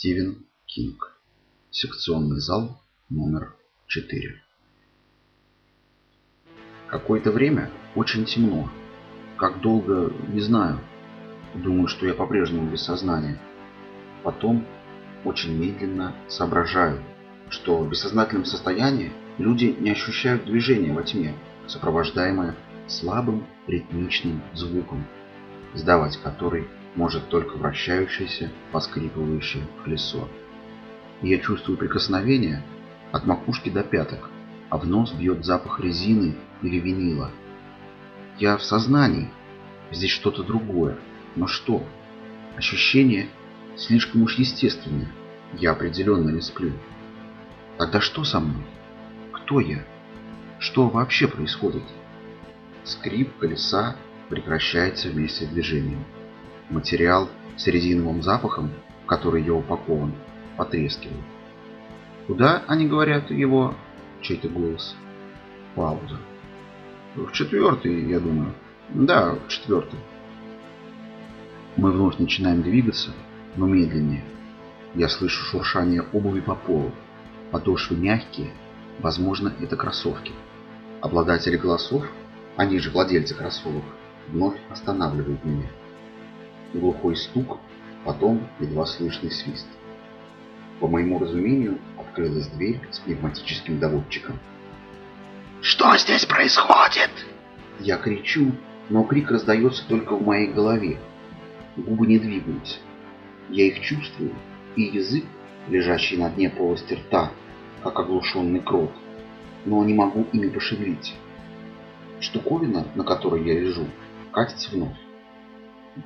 Стивен Кинг. Секционный зал номер 4. Какое-то время очень темно. Как долго, не знаю. Думаю, что я по-прежнему без сознания. Потом очень медленно соображаю, что в бессознательном состоянии люди не ощущают движения во тьме, сопровождаемое слабым ритмичным звуком, сдавать который может только вращающееся, поскрипывающее колесо. Я чувствую прикосновение от макушки до пяток, а в нос бьет запах резины или винила. Я в сознании, здесь что-то другое, но что? Ощущение слишком уж естественное, я определенно не сплю. Тогда что со мной? Кто я? Что вообще происходит? Скрип колеса прекращается вместе с движением. Материал с резиновым запахом, в который я упакован, потрескивает. Куда, они говорят, его... Чей-то голос. Пауза. В четвертый, я думаю. Да, в четвертый. Мы вновь начинаем двигаться, но медленнее. Я слышу шуршание обуви по полу. Подошвы мягкие, возможно, это кроссовки. Обладатели голосов, они же владельцы кроссовок, вновь останавливают меня. Глухой стук, потом едва слышный свист. По моему разумению, открылась дверь с пневматическим доводчиком. «Что здесь происходит?» Я кричу, но крик раздается только в моей голове. Губы не двигаются. Я их чувствую, и язык, лежащий на дне полости рта, как оглушенный крот, но не могу ими пошевелить. Штуковина, на которой я лежу, катится вновь.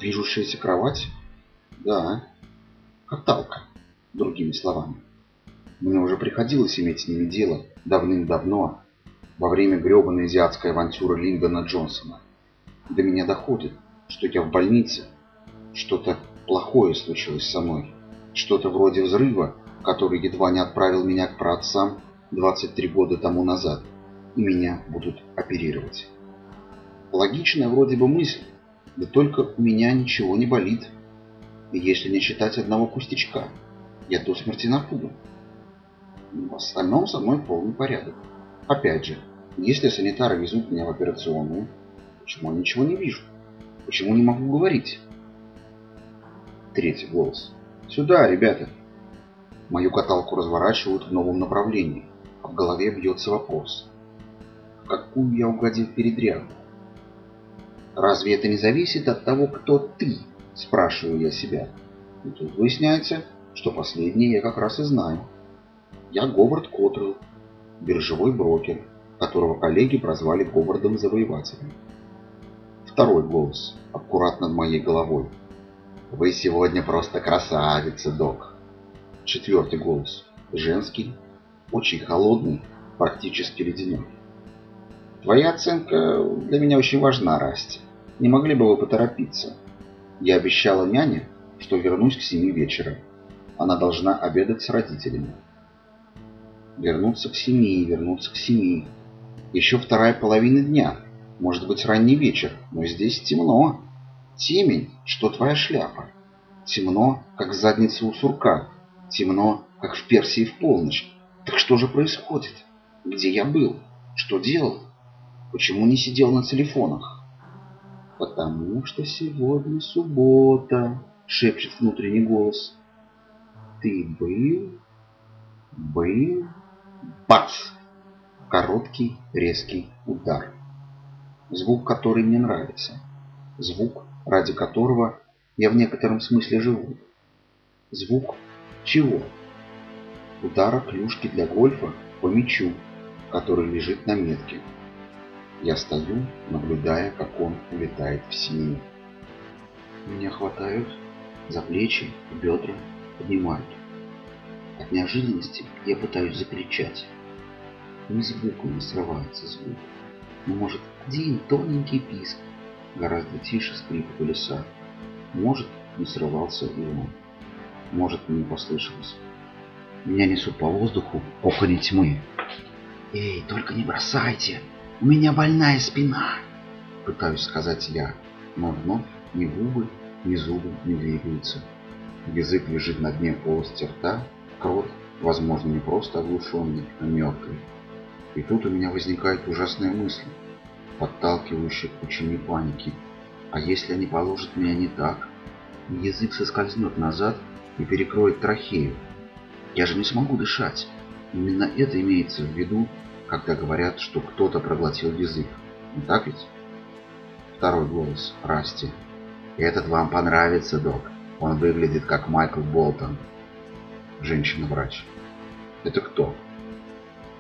Движущаяся кровать? Да, каталка, другими словами. Мне уже приходилось иметь с ними дело давным-давно, во время гребаной азиатской авантюры Линдона Джонсона. До меня доходит, что я в больнице, что-то плохое случилось со мной, что-то вроде взрыва, который едва не отправил меня к праотцам 23 года тому назад, и меня будут оперировать. Логичная вроде бы мысль, да только у меня ничего не болит. Если не считать одного пустячка, я до смерти напуган. В остальном со мной полный порядок. Опять же, если санитары везут меня в операционную, почему я ничего не вижу? Почему не могу говорить? Третий голос. Сюда, ребята. Мою каталку разворачивают в новом направлении, а в голове бьется вопрос. В какую я угодил передрягу? Разве это не зависит от того, кто ты? Спрашиваю я себя. И тут выясняется, что последнее я как раз и знаю. Я Говард Коттрелл, биржевой брокер, которого коллеги прозвали Говардом Завоевателем. Второй голос, аккуратно над моей головой. «Вы сегодня просто красавица, док!» Четвертый голос, женский, очень холодный, практически ледяной. «Твоя оценка для меня очень важна, Расти. Не могли бы вы поторопиться? Я обещала няне, что вернусь к семи вечера. Она должна обедать с родителями. Вернуться к семи, вернуться к семи. Еще вторая половина дня. Может быть, ранний вечер, но здесь темно. Темень, что твоя шляпа. Темно, как задница у сурка. Темно, как в Персии в полночь. Так что же происходит? Где я был? Что делал? Почему не сидел на телефонах? «Потому что сегодня суббота», — шепчет внутренний голос. «Ты был? Был?» Бац! Короткий, резкий удар. Звук, который мне нравится. Звук, ради которого я в некотором смысле живу. Звук чего? Удара клюшки для гольфа по мячу, который лежит на метке. Я стою, наблюдая, как он улетает в синюю. Меня хватают за плечи, бедра, поднимают. От неожиданности я пытаюсь закричать. Ни звука не срывается звук. Но может один тоненький писк, гораздо тише скрипа колеса. Может, не срывался и он. Может, мне послышалось. Меня несут по воздуху около тьмы. «Эй, только не бросайте!» У меня больная спина, пытаюсь сказать я, но вновь ни губы, ни зубы не двигаются. Язык лежит на дне полости рта, кровь, возможно, не просто оглушенный, а мертвый. И тут у меня возникает ужасная мысль, подталкивающая к пучине паники. А если они положат меня не так? Язык соскользнет назад и перекроет трахею. Я же не смогу дышать. Именно это имеется в виду, когда говорят, что кто-то проглотил язык. Не так ведь? Второй голос. Расти. Этот вам понравится, док. Он выглядит как Майкл Болтон. Женщина-врач. Это кто?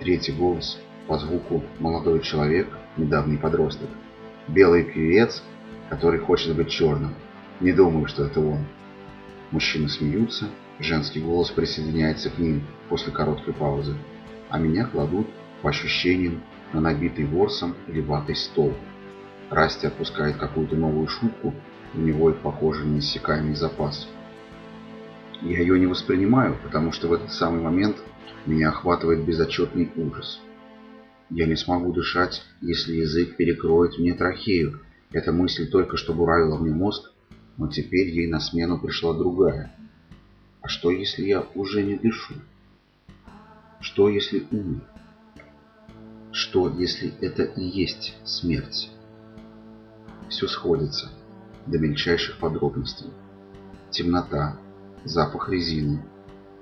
Третий голос. По звуку молодой человек, недавний подросток. Белый певец, который хочет быть черным. Не думаю, что это он. Мужчины смеются, женский голос присоединяется к ним после короткой паузы, а меня кладут, по ощущениям, на набитый ворсом или ватой стол. Расти отпускает какую-то новую шутку, у него их похоже неиссякаемый запас. Я ее не воспринимаю, потому что в этот самый момент меня охватывает безотчетный ужас. Я не смогу дышать, если язык перекроет мне трахею. Эта мысль только что буравила мне мозг, но теперь ей на смену пришла другая. А что, если я уже не дышу? Что, если умер? Что, если это и есть смерть? Все сходится до мельчайших подробностей. Темнота, запах резины.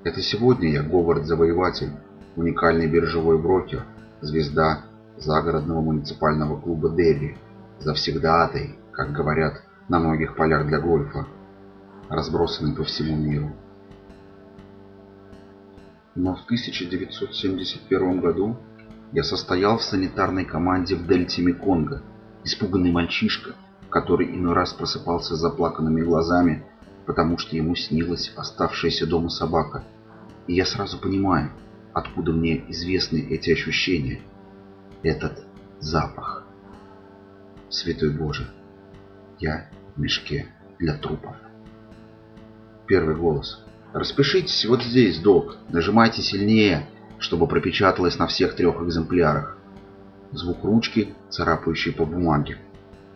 Это сегодня я Говард-завоеватель, уникальный биржевой брокер, звезда загородного муниципального клуба Дерри, завсегдатай, как говорят на многих полях для гольфа, разбросанный по всему миру. Но в 1971 году я состоял в санитарной команде в дельте Меконга, испуганный мальчишка, который иной раз просыпался с заплаканными глазами, потому что ему снилась оставшаяся дома собака. И я сразу понимаю, откуда мне известны эти ощущения. Этот запах. Святой Боже, я в мешке для трупов. Первый голос. Распишитесь вот здесь, док. Нажимайте сильнее, чтобы пропечаталось на всех трех экземплярах. Звук ручки, царапающей по бумаге.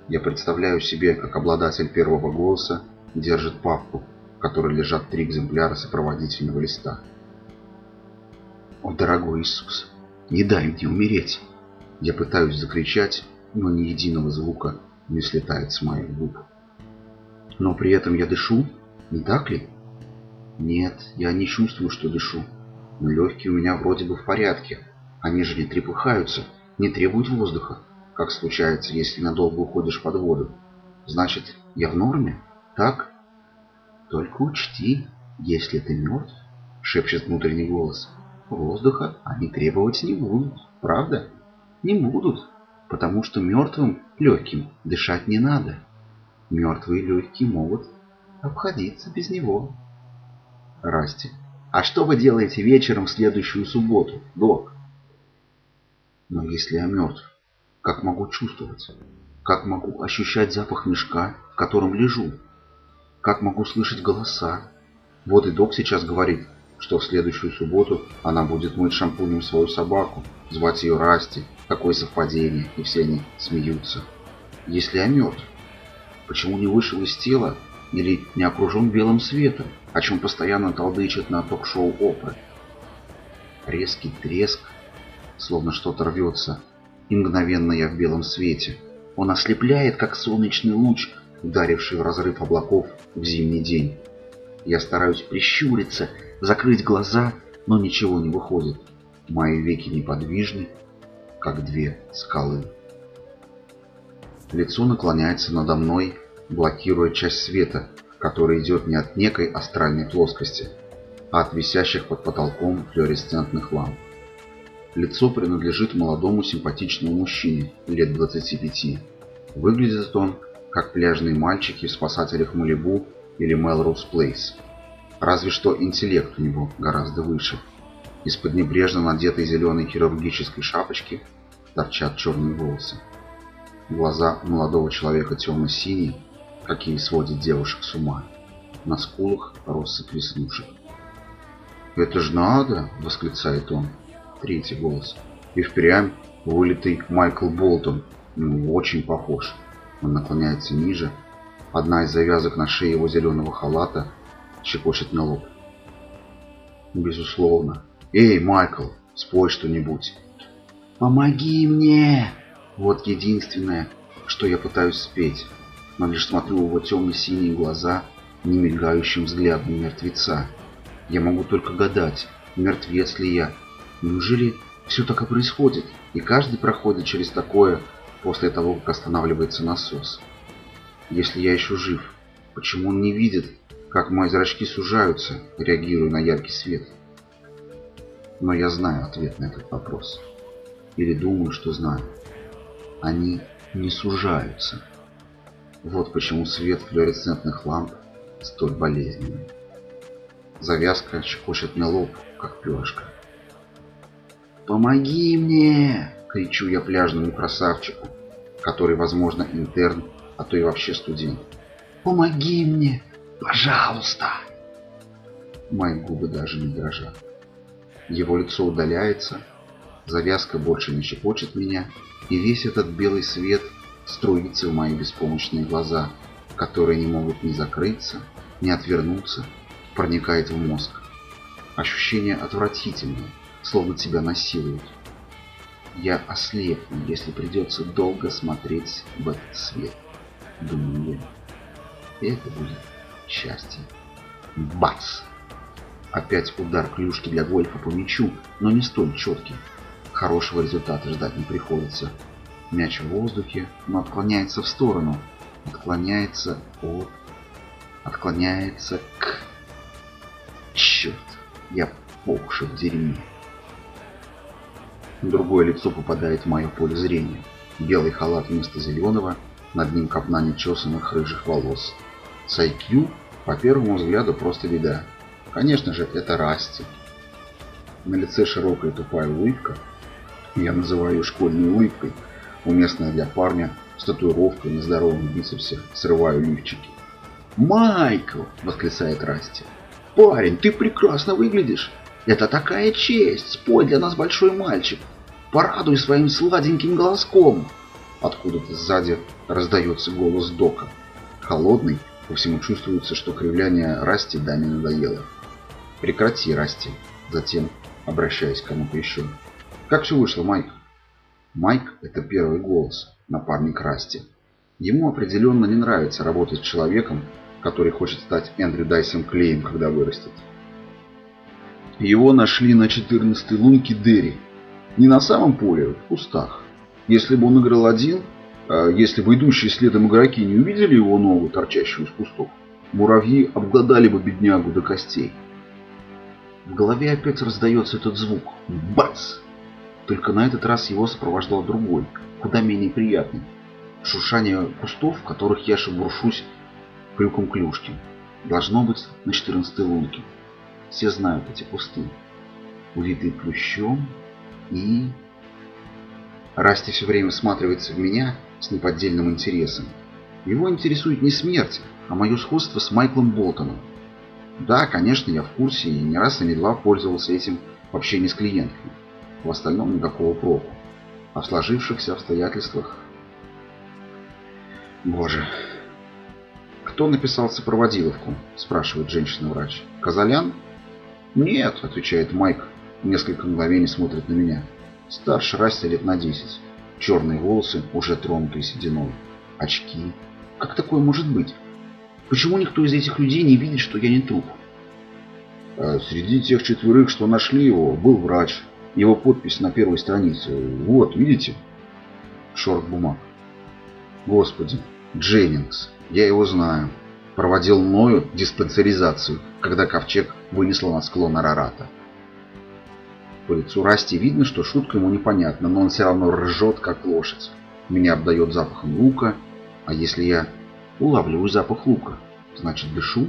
Я представляю себе, как обладатель первого голоса держит папку, в которой лежат три экземпляра сопроводительного листа. «О, дорогой Иисус, не дай мне умереть!» Я пытаюсь закричать, но ни единого звука не слетает с моих губ. Но при этом я дышу, не так ли? Нет, я не чувствую, что дышу. Легкие у меня вроде бы в порядке. Они же не трепыхаются, не требуют воздуха, как случается, если надолго уходишь под воду. Значит, я в норме? Так? Только учти, если ты мертв, шепчет внутренний голос, воздуха они требовать не будут, правда? Не будут, потому что мертвым легким дышать не надо. Мертвые легкие могут обходиться без него. Расти. А что вы делаете вечером в следующую субботу, док? Но если я мертв, как могу чувствовать? Как могу ощущать запах мешка, в котором лежу? Как могу слышать голоса? Вот и док сейчас говорит, что в следующую субботу она будет мыть шампунем свою собаку, звать ее Расти. Какое совпадение, и все они смеются. Если я мертв, почему не вышел из тела или не окружен белым светом, о чем постоянно толдычат на ток-шоу Опры? Резкий треск, словно что-то рвется, и мгновенно я в белом свете. Он ослепляет, как солнечный луч, ударивший в разрыв облаков в зимний день. Я стараюсь прищуриться, закрыть глаза, но ничего не выходит. Мои веки неподвижны, как две скалы. Лицо наклоняется надо мной, блокируя часть света, который идет не от некой астральной плоскости, а от висящих под потолком флуоресцентных ламп. Лицо принадлежит молодому симпатичному мужчине лет 25. Выглядит он, как пляжные мальчики в спасателях Малибу или Мелроуз Плейс. Разве что интеллект у него гораздо выше. Из-под небрежно надетой зеленой хирургической шапочки торчат черные волосы. Глаза молодого человека темно-синие, какие сводят девушек с ума. На скулах россыпь веснушек. «Это ж надо!» — восклицает он. Третий голос. И впрямь вылитый Майкл Болтон. Ну, очень похож. Он наклоняется ниже. Одна из завязок на шее его зеленого халата щекочет на лоб. Безусловно. Эй, Майкл, спой что-нибудь. Помоги мне! Вот единственное, что я пытаюсь спеть, но лишь смотрю в его темно-синие глаза немигающим взглядом мертвеца. Я могу только гадать, мертвец ли я. Неужели все так и происходит, и каждый проходит через такое после того, как останавливается насос? Если я еще жив, почему он не видит, как мои зрачки сужаются, реагируя на яркий свет? Но я знаю ответ на этот вопрос. Или думаю, что знаю. Они не сужаются. Вот почему свет флуоресцентных ламп столь болезненный. Завязка щекочет мне лоб, как перышко. «Помоги мне!» — кричу я пляжному красавчику, который, возможно, интерн, а то и вообще студент. «Помоги мне! Пожалуйста!» Мои губы даже не дрожат. Его лицо удаляется, завязка больше не щекочет меня, и весь этот белый свет струится в мои беспомощные глаза, которые не могут ни закрыться, ни отвернуться, проникает в мозг. Ощущение отвратительное, словно тебя насилуют. Я ослепну, если придется долго смотреть в этот свет, думаю я. Это будет счастье. Бац! Опять удар клюшки для гольфа по мячу, но не столь четкий. Хорошего результата ждать не приходится. Мяч в воздухе, но отклоняется в сторону. Отклоняется от... Отклоняется к... Черт, я по в дерьме. Другое лицо попадает в мое поле зрения. Белый халат вместо зеленого, над ним копна нечесанных рыжих волос. С IQ, по первому взгляду, просто беда. Конечно же, это Расти. На лице широкая тупая улыбка. Я называю школьной улыбкой, уместная для парня с татуировкой на здоровом бицепсе. Срываю лифчики. «Майкл!» – восклицает Расти. «Парень, ты прекрасно выглядишь! Это такая честь! Спой для нас большой мальчик! Порадуй своим сладеньким голоском!» Откуда-то сзади раздается голос Дока. Холодный, по всему чувствуется, что кривляние Расти даме надоело. Прекрати, Расти. Затем, обращаясь к кому-то еще. Как все вышло, Майк? Майк – это первый голос, напарник Расти. Ему определенно не нравится работать с человеком, который хочет стать Эндрю Дайсом Клеем, когда вырастет. Его нашли на 14-й лунке Дерри. Не на самом поле, в кустах. Если бы он играл один, а если бы идущие следом игроки не увидели его ногу, торчащую из кустов, муравьи обглодали бы беднягу до костей. В голове опять раздается этот звук. Бац! Только на этот раз его сопровождал другой, куда менее приятный. Шуршание кустов, в которых я шебуршусь крюком клюшки. Должно быть на 14 лунке. Все знают эти кусты. Увитые плющом и... Расти все время всматривается в меня с неподдельным интересом. Его интересует не смерть, а мое сходство с Майклом Болтоном. Да, конечно, я в курсе и не раз и не два пользовался этим в общении с клиентками. В остальном никакого проку. А в сложившихся обстоятельствах... Боже. Кто написал сопроводиловку? Спрашивает женщина-врач. Казалян? Нет, отвечает Майк. Несколько мгновений смотрит на меня. Старше Расти лет на 10. Черные волосы, уже тронутые сединой. Очки. Как такое может быть? Почему никто из этих людей не видит, что я не труп? А среди тех четверых, что нашли его, был врач. Его подпись на первой странице. Вот, видите? Шорох бумаг. Господи, Дженнингс. Я его знаю. Проводил мною диспансеризацию, когда ковчег вынесло на склон Арарата. По лицу Расти видно, что шутка ему непонятна, но он все равно ржет, как лошадь. Меня обдает запахом лука, а если я улавливаю запах лука, значит дышу?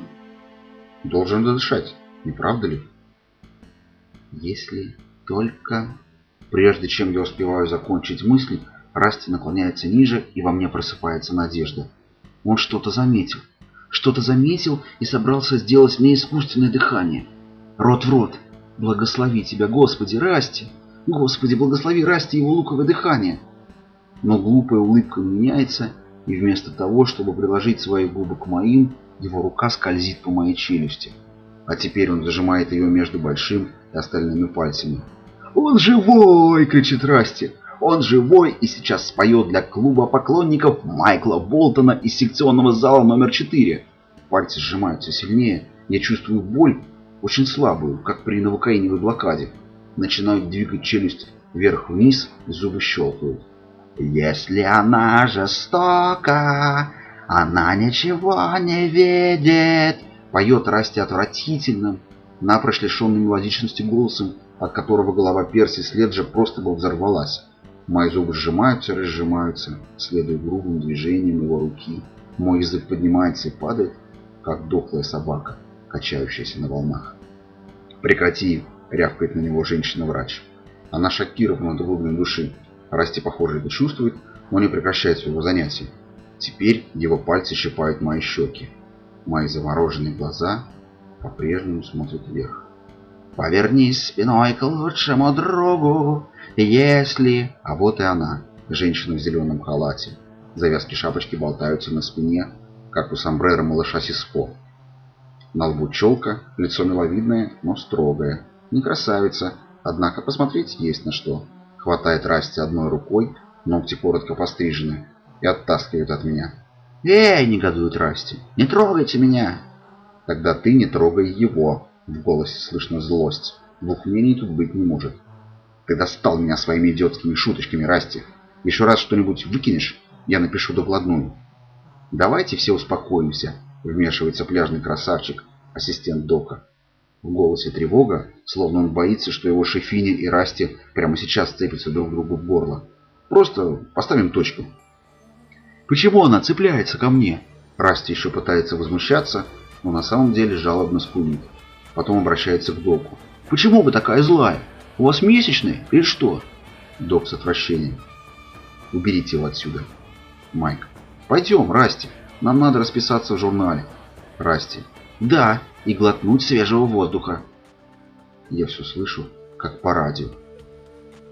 Должен дышать, не правда ли? Если только... Прежде чем я успеваю закончить мысль, Расти наклоняется ниже, и во мне просыпается надежда. Он что-то заметил. Что-то заметил и собрался сделать мне искусственное дыхание. Рот в рот. Благослови тебя, Господи, Расти! Господи, благослови Расти его луковое дыхание! Но глупая улыбка меняется, и вместо того, чтобы приложить свои губы к моим, его рука скользит по моей челюсти. а теперь он зажимает ее между большим и остальными пальцами. «Он живой!» — кричит Расти. «Он живой и сейчас споет для клуба поклонников Майкла Болтона из секционного зала номер 4». Пальцы сжимаются сильнее. Я чувствую боль, очень слабую, как при новокаиновой блокаде. Начинаю двигать челюсть вверх-вниз, зубы щелкают. «Если она жестока, она ничего не видит!» Поет Расти отвратительным, напрочь лишенным мелодичности голосом, от которого голова Перси Следжа просто бы взорвалась. Мои зубы сжимаются разжимаются, следуя грубым движениям его руки. Мой язык поднимается и падает, как дохлая собака, качающаяся на волнах. «Прекрати!» — рявкает на него женщина-врач. Она шокирована до глубины души. Расти, похоже, это чувствует, но не прекращает своего занятия. Теперь его пальцы щипают мои щеки. Мои замороженные глаза по-прежнему смотрят вверх. «Повернись спиной к лучшему другу, если...» А вот и она, женщина в зеленом халате. Завязки шапочки болтаются на спине, как у сомбрера малыша Сиско. На лбу челка, лицо миловидное, но строгое. Не красавица, однако посмотреть есть на что. Хватает Расти одной рукой, ногти коротко пострижены, и оттаскивает от меня. «Эй!» — негодует Расти. «Не трогайте меня!» «Тогда ты не трогай его!» — в голосе слышно злость. Двух мнений тут быть не может. «Ты достал меня своими идиотскими шуточками, Расти! Еще раз что-нибудь выкинешь, я напишу докладную». «Давайте все успокоимся», — вмешивается пляжный красавчик, ассистент Дока. В голосе тревога, словно он боится, что его шефиня и Расти прямо сейчас цепятся друг другу в горло. «Просто поставим точку». Почему она цепляется ко мне? Расти еще пытается возмущаться, но на самом деле жалобно скулит. Потом обращается к доку. Почему вы такая злая? У вас месячные или что? Док с отвращением. Уберите его отсюда. Майк. Пойдем, Расти. Нам надо расписаться в журнале. Расти. Да, и глотнуть свежего воздуха. Я все слышу, как по радио.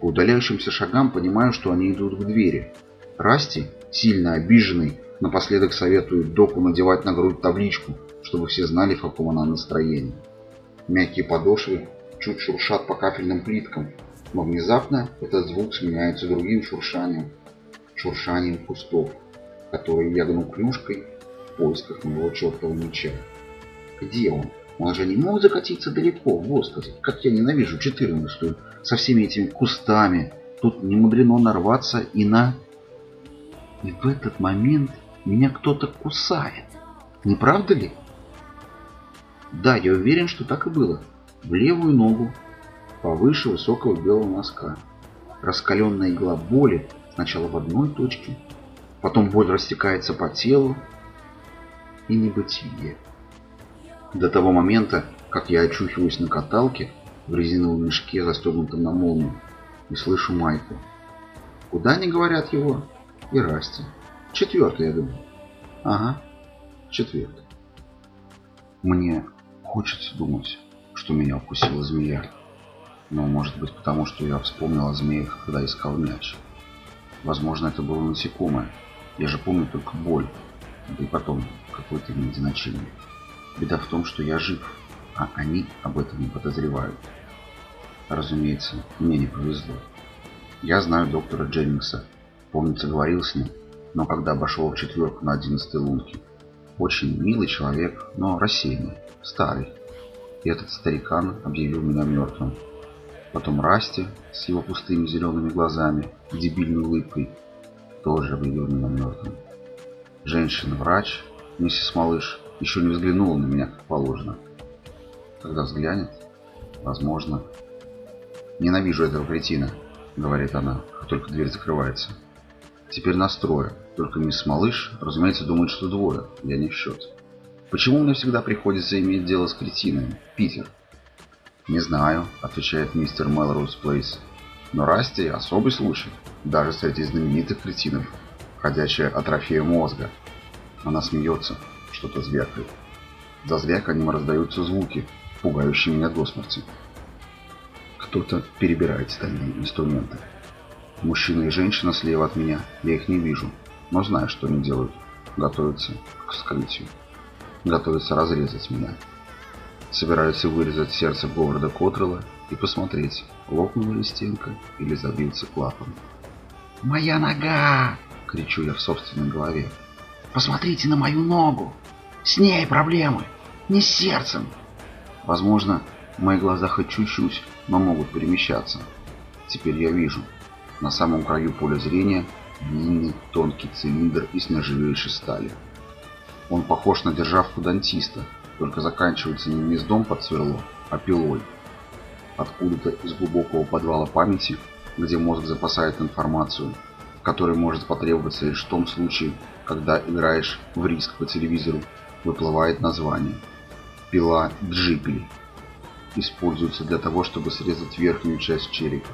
По удаляющимся шагам понимаю, что они идут к двери. Расти сильно обиженный, напоследок советует доку надевать на грудь табличку, чтобы все знали, в каком она настроении. Мягкие подошвы чуть шуршат по кафельным плиткам, но внезапно этот звук сменяется другим шуршанием, шуршанием кустов, которые я гну клюшкой в поисках моего чертова меча. Где он? Он же не мог закатиться далеко, господи, как я ненавижу четырнадцатую, со всеми этими кустами. Тут не мудрено нарваться и на и в этот момент меня кто-то кусает. Не правда ли? Да, я уверен, что так и было. В левую ногу, повыше высокого белого носка. Раскаленная игла боли сначала в одной точке, потом боль растекается по телу и небытие. До того момента, как я очухиваюсь на каталке в резиновом мешке, застегнутом на молнию, и слышу Майку. Куда они говорят его? и Расти. Четвертый, я думаю. Ага, четвертый. Мне хочется думать, что меня укусила змея. Но может быть потому, что я вспомнил о змеях, когда искал мяч. Возможно, это было насекомое. Я же помню только боль. И потом какое-то имеет значение. Беда в том, что я жив, а они об этом не подозревают. Разумеется, мне не повезло. Я знаю доктора Дженнингса, Помнится, говорил с ним, но когда обошел четверку на одиннадцатой лунке. Очень милый человек, но рассеянный, старый. И этот старикан объявил меня мертвым. Потом Расти с его пустыми зелеными глазами и дебильной улыбкой тоже объявил меня мертвым. Женщина-врач, миссис Малыш, еще не взглянула на меня как положено. Когда взглянет, возможно... «Ненавижу этого кретина», — говорит она, как только дверь закрывается. Теперь настрою. Только мисс Малыш, разумеется, думает, что двое. Я не в счет. Почему мне всегда приходится иметь дело с кретинами? Питер. Не знаю, отвечает мистер Мелроуз Плейс. Но Расти особый случай. Даже среди знаменитых кретинов. Ходячая атрофия мозга. Она смеется, что-то звякает. За звяканием раздаются звуки, пугающие меня до смерти. Кто-то перебирает стальные инструменты. Мужчина и женщина слева от меня. Я их не вижу, но знаю, что они делают. Готовятся к вскрытию. Готовятся разрезать меня. Собираются вырезать сердце Говарда Котрелла и посмотреть, лопнула ли стенка или забился клапан. «Моя нога!» — кричу я в собственной голове. «Посмотрите на мою ногу! С ней проблемы, не с сердцем!» Возможно, мои глаза хоть чуть-чуть, но могут перемещаться. Теперь я вижу. На самом краю поля зрения длинный тонкий цилиндр из нержавеющей стали. Он похож на державку дантиста, только заканчивается не гнездом под сверло, а пилой. Откуда-то из глубокого подвала памяти, где мозг запасает информацию, которая может потребоваться лишь в том случае, когда играешь в риск по телевизору, выплывает название. Пила Джипли. Используется для того, чтобы срезать верхнюю часть черепа.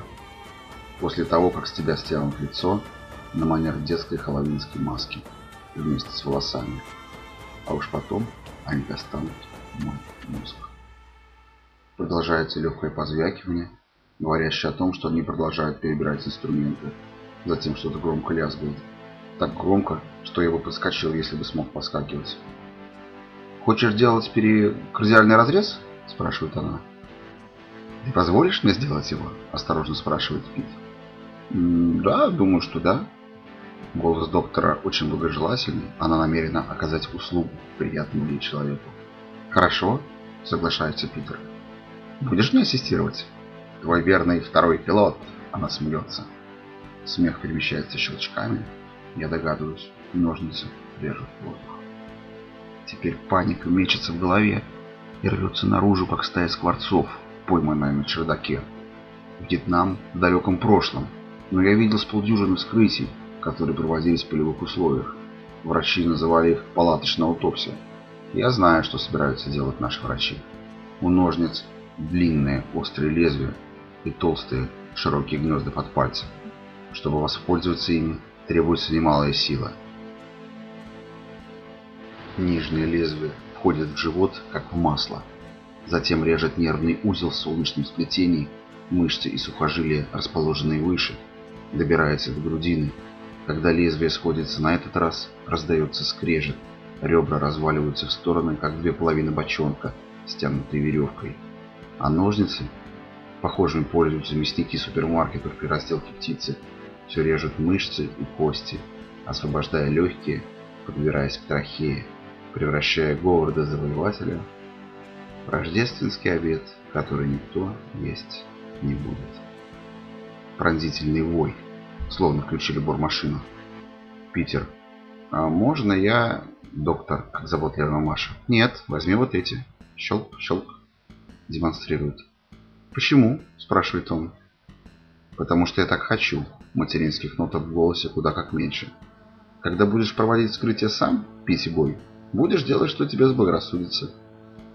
После того, как с тебя стянут лицо, на манер детской хэллоуинской маски, вместе с волосами. А уж потом они достанут мой мозг. Продолжается легкое позвякивание, говорящее о том, что они продолжают перебирать инструменты. Затем что-то громко лязгает. Так громко, что я бы подскочил, если бы смог поскакивать. «Хочешь делать перикардиальный разрез?» – спрашивает она. «Ты позволишь мне сделать его?» – осторожно спрашивает Пит. «Да, думаю, что да». Голос доктора очень благожелательный. Она намерена оказать услугу приятному ей человеку. «Хорошо», — соглашается Питер. «Будешь мне ассистировать?» «Твой верный второй пилот», — она смеется. Смех перемещается щелчками. Я догадываюсь, ножницы режут воздух. Теперь паника мечется в голове и рвется наружу, как стая скворцов, пойманная на чердаке. Вьетнам в далеком прошлом, но я видел с полдюжины вскрытий, которые проводились в полевых условиях. Врачи называли их палаточная аутопсия. Я знаю, что собираются делать наши врачи. У ножниц длинные острые лезвия и толстые широкие гнезда под пальцем. Чтобы воспользоваться ими, требуется немалая сила. Нижнее лезвие входит в живот, как в масло. Затем режет нервный узел в солнечном сплетении, мышцы и сухожилия, расположенные выше, добирается до грудины когда лезвие сходится на этот раз, раздается скрежет. Ребра разваливаются в стороны, как две половины бочонка, стянутые веревкой. А ножницы, похожими пользуются мясники супермаркетов при разделке птицы, все режут мышцы и кости, освобождая легкие, подбираясь к трахее, превращая Говарда Завоевателя в рождественский обед, который никто есть не будет. Пронзительный вой – словно включили бормашину. Питер. А можно я... Доктор, как заботливая Маша. Нет, возьми вот эти. Щелк, щелк. Демонстрирует. Почему? Спрашивает он. Потому что я так хочу. Материнских ноток в голосе куда как меньше. Когда будешь проводить вскрытие сам, Пити Бой, будешь делать, что тебе заблагорассудится.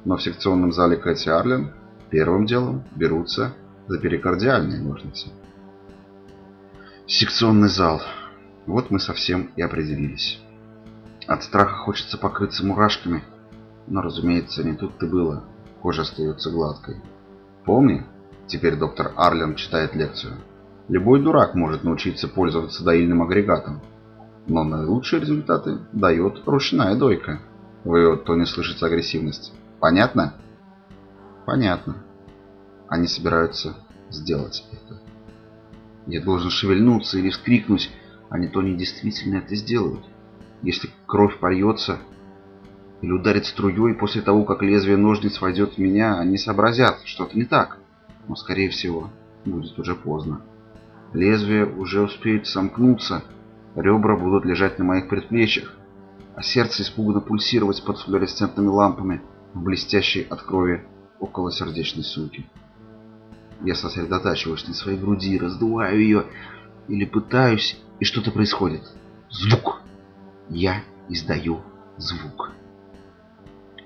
Но в секционном зале Кэти Арлен первым делом берутся за перикардиальные ножницы. Секционный зал. Вот мы совсем и определились. От страха хочется покрыться мурашками, но, разумеется, не тут-то было. Кожа остается гладкой. Помни, теперь доктор Арлен читает лекцию. Любой дурак может научиться пользоваться доильным агрегатом, но наилучшие результаты дает ручная дойка. Вы то не слышите агрессивность. Понятно? Понятно. Они собираются сделать это. Я должен шевельнуться или вскрикнуть, а не то они действительно это сделают. Если кровь польется или ударит струей после того, как лезвие ножниц войдет в меня, они сообразят, что-то не так. Но, скорее всего, будет уже поздно. Лезвие уже успеет сомкнуться, ребра будут лежать на моих предплечьях, а сердце испуганно пульсировать под флуоресцентными лампами в блестящей от крови около сердечной сумки. Я сосредотачиваюсь на своей груди, раздуваю ее или пытаюсь, и что-то происходит. Звук. Я издаю звук.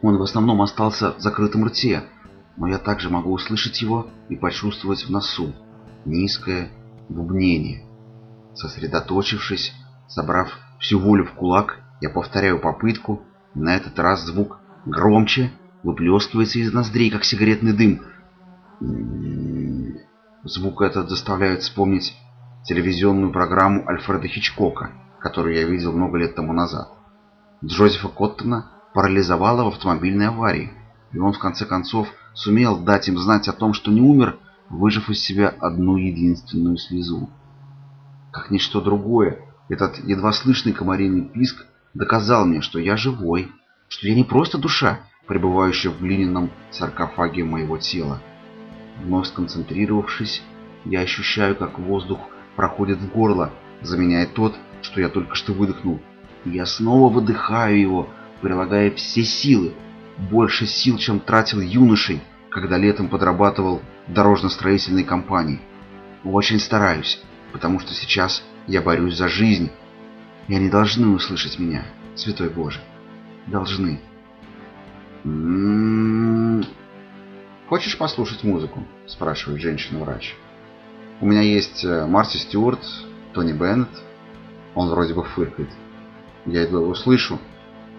Он в основном остался в закрытом рте, но я также могу услышать его и почувствовать в носу. Низкое бубнение. Сосредоточившись, собрав всю волю в кулак, я повторяю попытку. На этот раз звук громче, выплескивается из ноздрей, как сигаретный дым. Звук этот заставляет вспомнить телевизионную программу Альфреда Хичкока, которую я видел много лет тому назад. Джозефа Коттона парализовало в автомобильной аварии. И он, в конце концов, сумел дать им знать о том, что не умер, выжив из себя одну единственную слезу. Как ничто другое, этот едва слышный комариный писк доказал мне, что я живой, что я не просто душа, пребывающая в глиняном саркофаге моего тела. Вновь сконцентрировавшись, я ощущаю, как воздух проходит в горло, заменяя тот, что я только что выдохнул. Я снова выдыхаю его, прилагая все силы, больше сил, чем тратил юношей, когда летом подрабатывал в дорожно-строительной компании. Очень стараюсь, потому что сейчас я борюсь за жизнь. И они должны услышать меня, Святой Боже. Должны. М -м -м. «Хочешь послушать музыку?» – спрашивает женщина-врач. «У меня есть э, Марти Стюарт, Тони Беннет». Он вроде бы фыркает. Я едва его слышу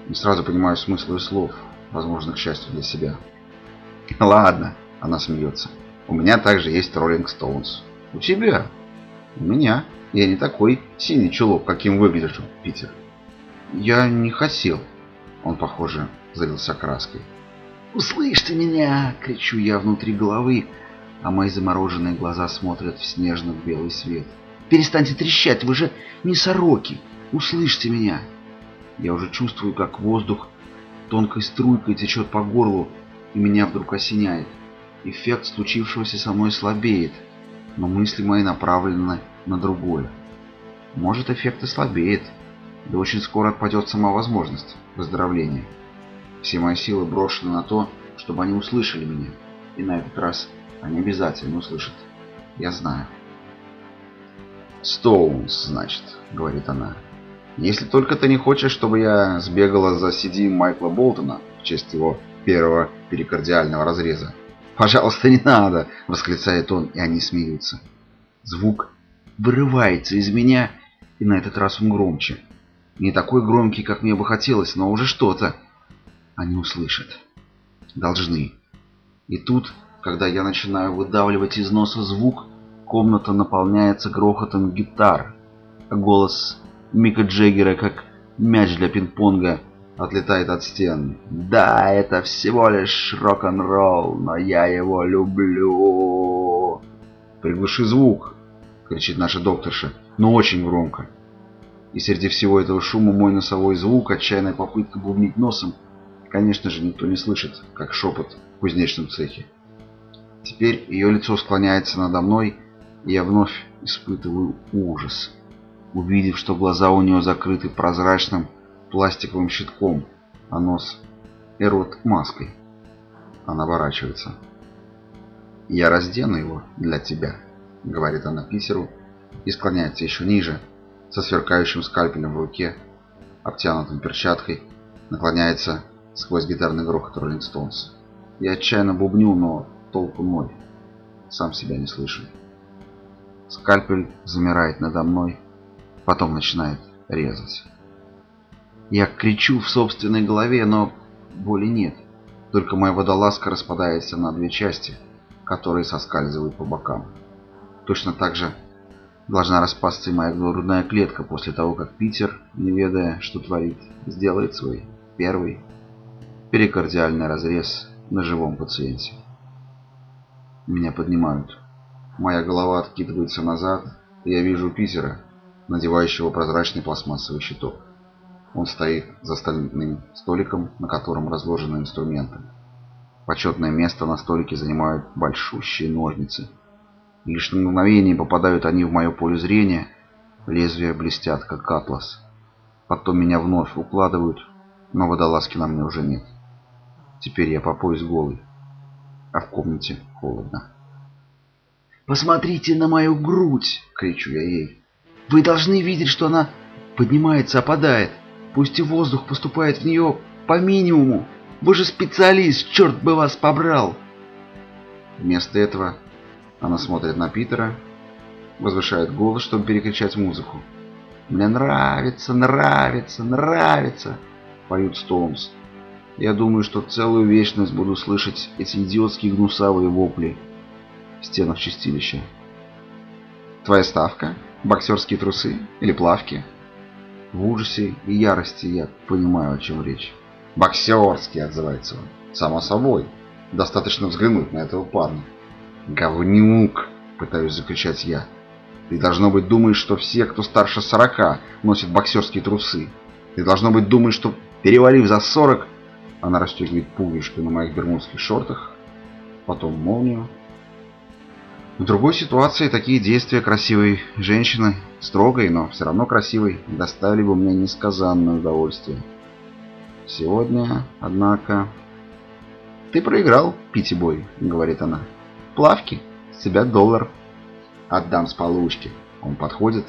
и сразу понимаю смысл их слов, возможно, к счастью для себя. «Ладно», – она смеется. «У меня также есть Роллинг Стоунс». «У тебя?» «У меня. Я не такой синий чулок, каким выгляжу, Питер». «Я не хотел». Он, похоже, залился краской. «Услышьте меня!» — кричу я внутри головы, а мои замороженные глаза смотрят в снежно-белый свет. «Перестаньте трещать, вы же не сороки! Услышьте меня!» Я уже чувствую, как воздух тонкой струйкой течет по горлу, и меня вдруг осеняет. Эффект случившегося со мной слабеет, но мысли мои направлены на другое. Может, эффект и слабеет, да очень скоро отпадет сама возможность выздоровления. Все мои силы брошены на то, чтобы они услышали меня. И на этот раз они обязательно услышат. Я знаю. «Стоунс, значит», — говорит она. «Если только ты не хочешь, чтобы я сбегала за CD Майкла Болтона в честь его первого перикардиального разреза». «Пожалуйста, не надо!» — восклицает он, и они смеются. Звук вырывается из меня, и на этот раз он громче. Не такой громкий, как мне бы хотелось, но уже что-то они услышат. Должны. И тут, когда я начинаю выдавливать из носа звук, комната наполняется грохотом гитар. А голос Мика Джеггера, как мяч для пинг-понга, отлетает от стен. Да, это всего лишь рок-н-ролл, но я его люблю. Приглуши звук, кричит наша докторша, но очень громко. И среди всего этого шума мой носовой звук, отчаянная попытка бубнить носом, Конечно же, никто не слышит, как шепот в кузнечном цехе. Теперь ее лицо склоняется надо мной, и я вновь испытываю ужас, увидев, что глаза у нее закрыты прозрачным пластиковым щитком, а нос и рот маской. Она оборачивается. «Я раздену его для тебя», — говорит она Питеру, и склоняется еще ниже, со сверкающим скальпелем в руке, обтянутым перчаткой, наклоняется сквозь гитарный грохот Роллинг Стоунс. Я отчаянно бубню, но толку ноль. Сам себя не слышу. Скальпель замирает надо мной, потом начинает резать. Я кричу в собственной голове, но боли нет. Только моя водолазка распадается на две части, которые соскальзывают по бокам. Точно так же должна распасться и моя грудная клетка после того, как Питер, не ведая, что творит, сделает свой первый перикардиальный разрез на живом пациенте. Меня поднимают. Моя голова откидывается назад, и я вижу Питера, надевающего прозрачный пластмассовый щиток. Он стоит за стальным столиком, на котором разложены инструменты. Почетное место на столике занимают большущие ножницы. Лишь на мгновение попадают они в мое поле зрения, лезвия блестят, как атлас. Потом меня вновь укладывают, но водолазки на мне уже нет. Теперь я по пояс голый, а в комнате холодно. «Посмотрите на мою грудь!» — кричу я ей. «Вы должны видеть, что она поднимается, опадает. Пусть и воздух поступает в нее по минимуму. Вы же специалист, черт бы вас побрал!» Вместо этого она смотрит на Питера, возвышает голос, чтобы перекричать музыку. «Мне нравится, нравится, нравится!» — поют Стоунс. Я думаю, что целую вечность буду слышать эти идиотские гнусавые вопли в стенах чистилища. Твоя ставка? Боксерские трусы? Или плавки? В ужасе и ярости я понимаю, о чем речь. Боксерский, отзывается он. Само собой. Достаточно взглянуть на этого парня. Говнюк, пытаюсь закричать я. Ты, должно быть, думаешь, что все, кто старше сорока, носят боксерские трусы. Ты, должно быть, думаешь, что, перевалив за сорок, она расстегивает пуговичку на моих бермудских шортах, потом молнию. В другой ситуации такие действия красивой женщины, строгой, но все равно красивой, доставили бы мне несказанное удовольствие. Сегодня, однако... «Ты проиграл, Питти-бой», — говорит она. «Плавки, с тебя доллар». «Отдам с получки». Он подходит,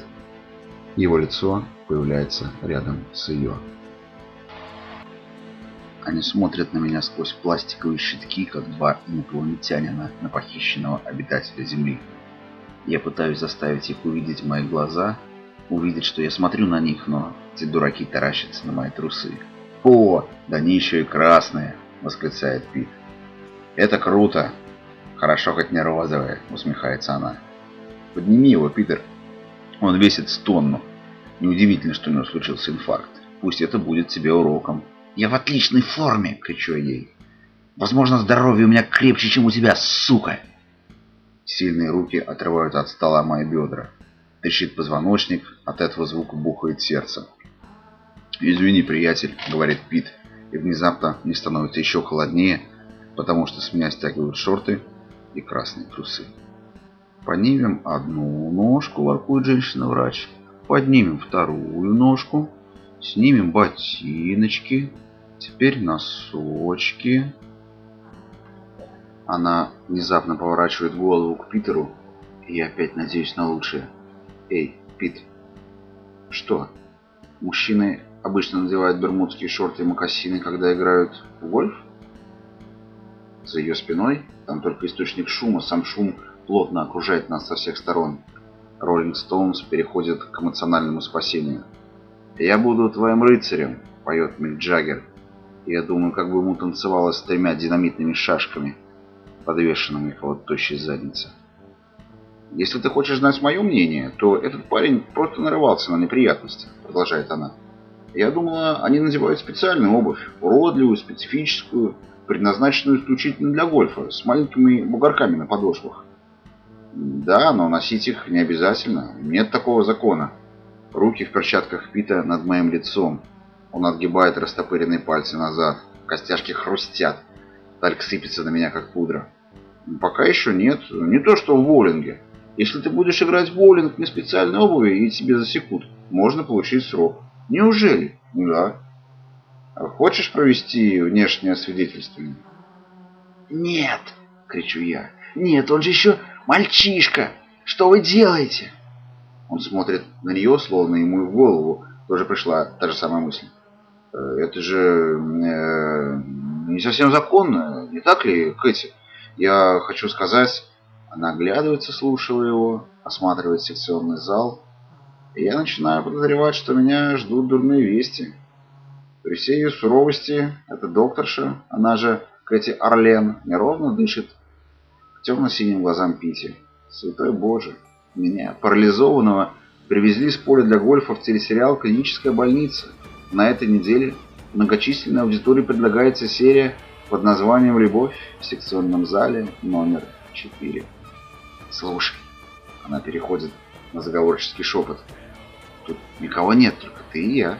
его лицо появляется рядом с ее. Они смотрят на меня сквозь пластиковые щитки, как два инопланетянина на похищенного обитателя Земли. Я пытаюсь заставить их увидеть мои глаза, увидеть, что я смотрю на них, но эти дураки таращатся на мои трусы. «О, да они еще и красные!» — восклицает Пит. «Это круто!» «Хорошо, хоть не розовые!» — усмехается она. «Подними его, Питер!» Он весит с тонну. Неудивительно, что у него случился инфаркт. Пусть это будет тебе уроком. «Я в отличной форме!» — кричу ей. «Возможно, здоровье у меня крепче, чем у тебя, сука!» Сильные руки отрывают от стола мои бедра. Трещит позвоночник, от этого звука бухает сердце. «Извини, приятель», — говорит Пит, и внезапно мне становится еще холоднее, потому что с меня стягивают шорты и красные трусы. «Поднимем одну ножку», — воркует женщина-врач. «Поднимем вторую ножку, снимем ботиночки, Теперь носочки. Она внезапно поворачивает голову к Питеру, и я опять надеюсь на лучшее. Эй, Пит. Что? Мужчины обычно надевают бермудские шорты и мокасины, когда играют в гольф? За ее спиной там только источник шума, сам шум плотно окружает нас со всех сторон. Роллинг Стоунс переходит к эмоциональному спасению. «Я буду твоим рыцарем», — поет Мик Джаггер. Я думаю, как бы ему танцевала с тремя динамитными шашками, подвешенными к вот тощей заднице. «Если ты хочешь знать мое мнение, то этот парень просто нарывался на неприятности», — продолжает она. «Я думала, они надевают специальную обувь, уродливую, специфическую, предназначенную исключительно для гольфа, с маленькими бугорками на подошвах». «Да, но носить их не обязательно. Нет такого закона». Руки в перчатках Пита над моим лицом, он отгибает растопыренные пальцы назад. Костяшки хрустят. Тальк сыпется на меня, как пудра. Пока еще нет. Не то, что в боулинге. Если ты будешь играть в боулинг не специальной обуви и тебе засекут, можно получить срок. Неужели? Да. Хочешь провести внешнее освидетельствование? Нет, кричу я. Нет, он же еще мальчишка. Что вы делаете? Он смотрит на нее, словно ему в голову тоже пришла та же самая мысль. Э, это же э, не совсем законно, не так ли, Кэти? Я хочу сказать, она оглядывается, слушая его, осматривает секционный зал, и я начинаю подозревать, что меня ждут дурные вести. При всей ее суровости эта докторша, она же Кэти Орлен, неровно дышит темно-синим глазам Пити. Святой Боже, меня, парализованного, привезли с поля для гольфа в телесериал «Клиническая больница». На этой неделе многочисленной аудитории предлагается серия под названием «Любовь» в секционном зале номер 4. «Слушай», она переходит на заговорческий шепот, «тут никого нет, только ты и я.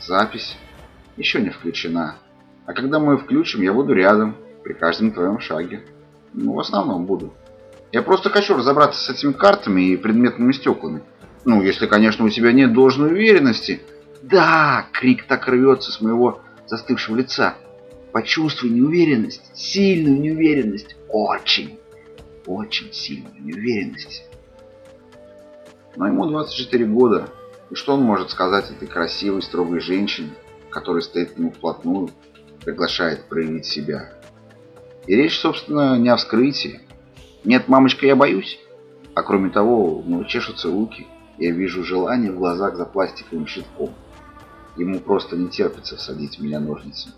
Запись еще не включена. А когда мы включим, я буду рядом, при каждом твоем шаге. Ну, в основном буду. Я просто хочу разобраться с этими картами и предметными стеклами. Ну, если, конечно, у тебя нет должной уверенности – «Да!» — крик так рвется с моего застывшего лица. «Почувствуй неуверенность, сильную неуверенность, очень, очень сильную неуверенность». Но ему 24 года, и что он может сказать этой красивой, строгой женщине, которая стоит к нему вплотную, приглашает проявить себя? И речь, собственно, не о вскрытии. Нет, мамочка, я боюсь. А кроме того, у чешутся руки. Я вижу желание в глазах за пластиковым щитком. Ему просто не терпится всадить меня ножницы.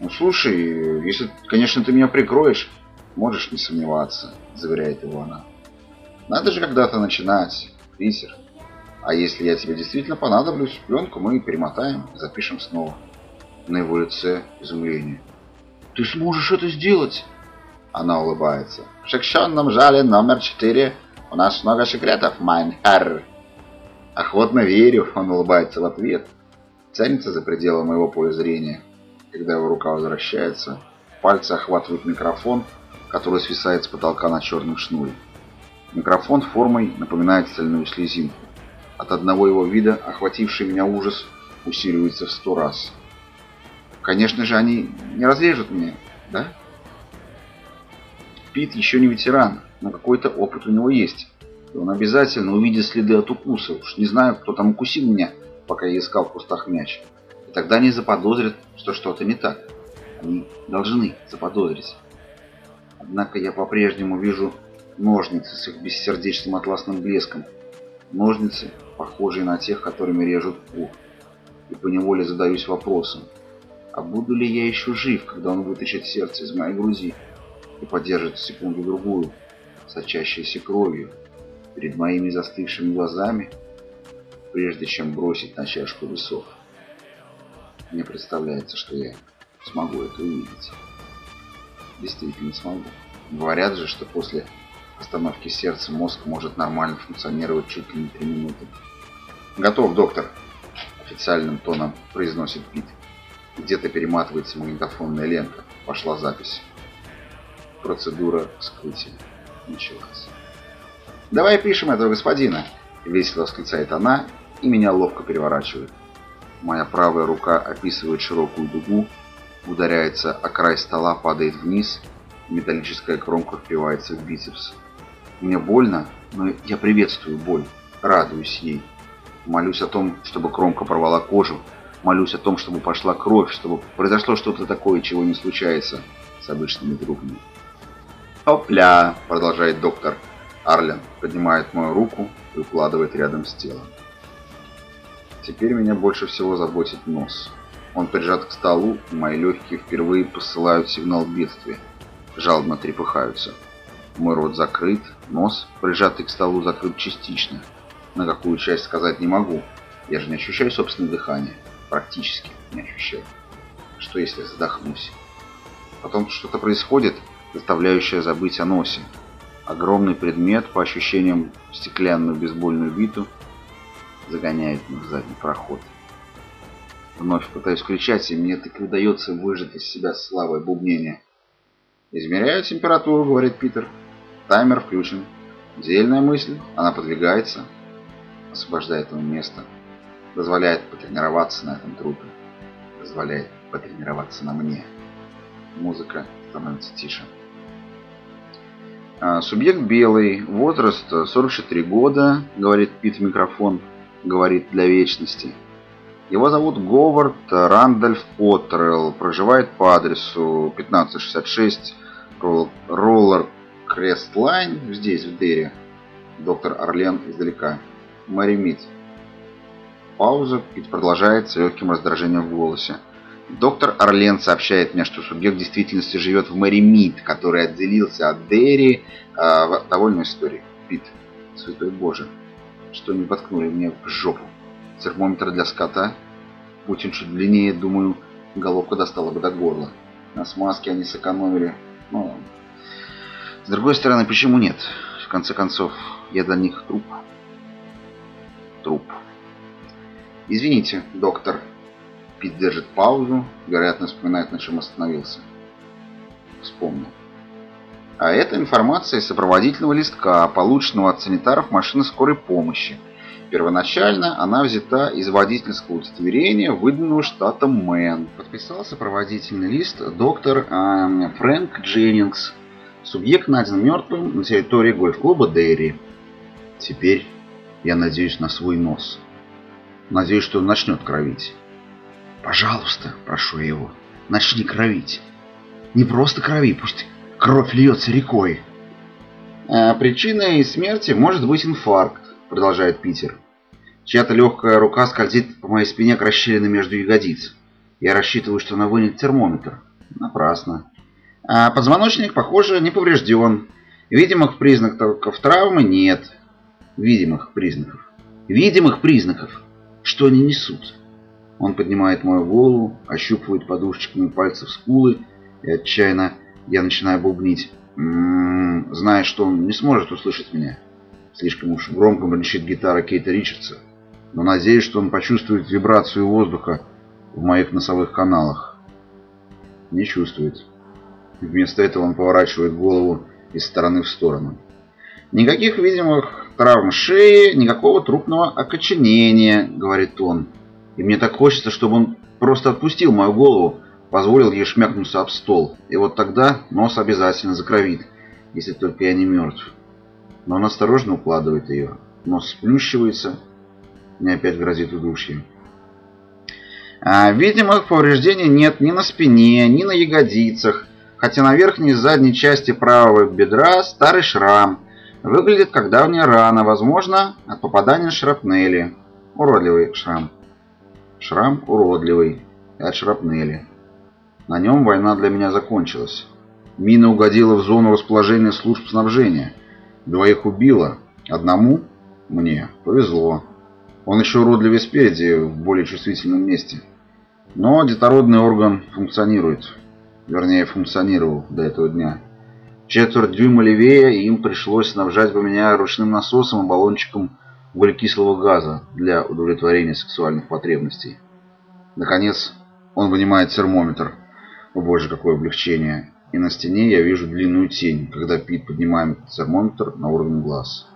«Ну, слушай, если, конечно, ты меня прикроешь, можешь не сомневаться», — заверяет его она. «Надо же когда-то начинать, Питер. А если я тебе действительно понадоблюсь, пленку мы перемотаем запишем снова. На его лице изумление. «Ты сможешь это сделать?» Она улыбается. «В секционном зале номер 4 у нас много секретов, майн херр». «Охотно верю», — он улыбается в ответ. Ценится за пределом моего поля зрения. Когда его рука возвращается, пальцы охватывают микрофон, который свисает с потолка на черном шнуре. Микрофон формой напоминает стальную слезинку. От одного его вида охвативший меня ужас усиливается в сто раз. Конечно же, они не разрежут меня, да? Пит еще не ветеран, но какой-то опыт у него есть. И он обязательно увидит следы от укуса. Уж не знаю, кто там укусил меня, пока я искал в кустах мяч. И тогда они заподозрят, что что-то не так. Они должны заподозрить. Однако я по-прежнему вижу ножницы с их бессердечным атласным блеском. Ножницы, похожие на тех, которыми режут пух. И поневоле задаюсь вопросом, а буду ли я еще жив, когда он вытащит сердце из моей груди и подержит секунду-другую, сочащейся кровью, перед моими застывшими глазами, прежде чем бросить на чашку весов. Мне представляется, что я смогу это увидеть. Действительно смогу. Говорят же, что после остановки сердца мозг может нормально функционировать чуть ли не три минуты. «Готов, доктор!» – официальным тоном произносит Пит. Где-то перематывается магнитофонная лента. Пошла запись. Процедура вскрытия началась. «Давай пишем этого господина!» – весело восклицает она, и меня ловко переворачивает. Моя правая рука описывает широкую дугу, ударяется о край стола, падает вниз, металлическая кромка впивается в бицепс. Мне больно, но я приветствую боль, радуюсь ей. Молюсь о том, чтобы кромка порвала кожу, молюсь о том, чтобы пошла кровь, чтобы произошло что-то такое, чего не случается с обычными трупами. «Опля!» – продолжает доктор. Арлен поднимает мою руку и укладывает рядом с телом. Теперь меня больше всего заботит нос. Он прижат к столу, и мои легкие впервые посылают сигнал бедствия. Жалобно трепыхаются. Мой рот закрыт, нос, прижатый к столу, закрыт частично. На какую часть сказать не могу. Я же не ощущаю собственное дыхание. Практически не ощущаю. Что если задохнусь? Потом что-то происходит, заставляющее забыть о носе. Огромный предмет, по ощущениям стеклянную бейсбольную биту, загоняет в задний проход. Вновь пытаюсь кричать, и мне так и удается выжать из себя славой бубнения. «Измеряю температуру», — говорит Питер. «Таймер включен. Дельная мысль. Она подвигается». Освобождает ему место. Дозволяет потренироваться на этом трупе. Дозволяет потренироваться на мне. Музыка становится тише. А, субъект белый, возраст 44 года, говорит Пит в микрофон, говорит для вечности. Его зовут Говард Рандольф Поттерелл, проживает по адресу 1566 Роллер Крест Лайн, здесь, в Дерри. Доктор Орлен издалека. Мэри Мид. Пауза, Пит продолжает с легким раздражением в голосе. Доктор Орлен сообщает мне, что субъект в действительности живет в Мэри Мид, который отделился от Дерри. Э, довольно история. Пит, святой боже, что не воткнули мне в жопу. Термометр для скота. Он чуть длиннее, думаю, головка достала бы до горла. На смазке они сэкономили. Ну, с другой стороны, почему нет? В конце концов, я для них труп. Труп. Извините, доктор, Пит держит паузу, вероятно, вспоминает, на чем остановился. Вспомнил. А это информация из сопроводительного листка, полученного от санитаров машины скорой помощи. Первоначально она взята из водительского удостоверения, выданного штатом Мэн. Подписал сопроводительный лист доктор э, Фрэнк Дженнингс. Субъект найден мертвым на территории гольф-клуба Дерри. Теперь я надеюсь на свой нос. Надеюсь, что он начнет кровить. Пожалуйста, прошу я его, начни кровить. Не просто крови, пусть кровь льется рекой. А причиной смерти может быть инфаркт, продолжает Питер. Чья-то легкая рука скользит по моей спине к расщелине между ягодиц. Я рассчитываю, что она вынет термометр. Напрасно. А позвоночник, похоже, не поврежден. Видимых признаков травмы нет. Видимых признаков. Видимых признаков. Что они несут? Он поднимает мою голову, ощупывает подушечками пальцев скулы, и отчаянно я начинаю бубнить. М -м, зная, что он не сможет услышать меня. Слишком уж громко бренчит гитара Кейта Ричардса. Но надеюсь, что он почувствует вибрацию воздуха в моих носовых каналах. Не чувствует. Вместо этого он поворачивает голову из стороны в сторону. Никаких видимых травм шеи, никакого трупного окоченения, говорит он. И мне так хочется, чтобы он просто отпустил мою голову, позволил ей шмякнуться об стол. И вот тогда нос обязательно закровит, если только я не мертв. Но он осторожно укладывает ее. Нос сплющивается. Мне опять грозит удушье. А, видимых повреждений нет ни на спине, ни на ягодицах, хотя на верхней и задней части правого бедра старый шрам. Выглядит как давняя рана, возможно, от попадания шрапнели. Уродливый шрам. Шрам уродливый. От шрапнели. На нем война для меня закончилась. Мина угодила в зону расположения служб снабжения. Двоих убила. Одному, мне, повезло. Он еще уродливее спереди, в более чувствительном месте. Но детородный орган функционирует. Вернее, функционировал до этого дня. Четверть дюйма левее, им пришлось снабжать бы меня ручным насосом и баллончиком углекислого газа для удовлетворения сексуальных потребностей. Наконец, он вынимает термометр. О боже, какое облегчение. И на стене я вижу длинную тень, когда Пит поднимает термометр на уровень глаз.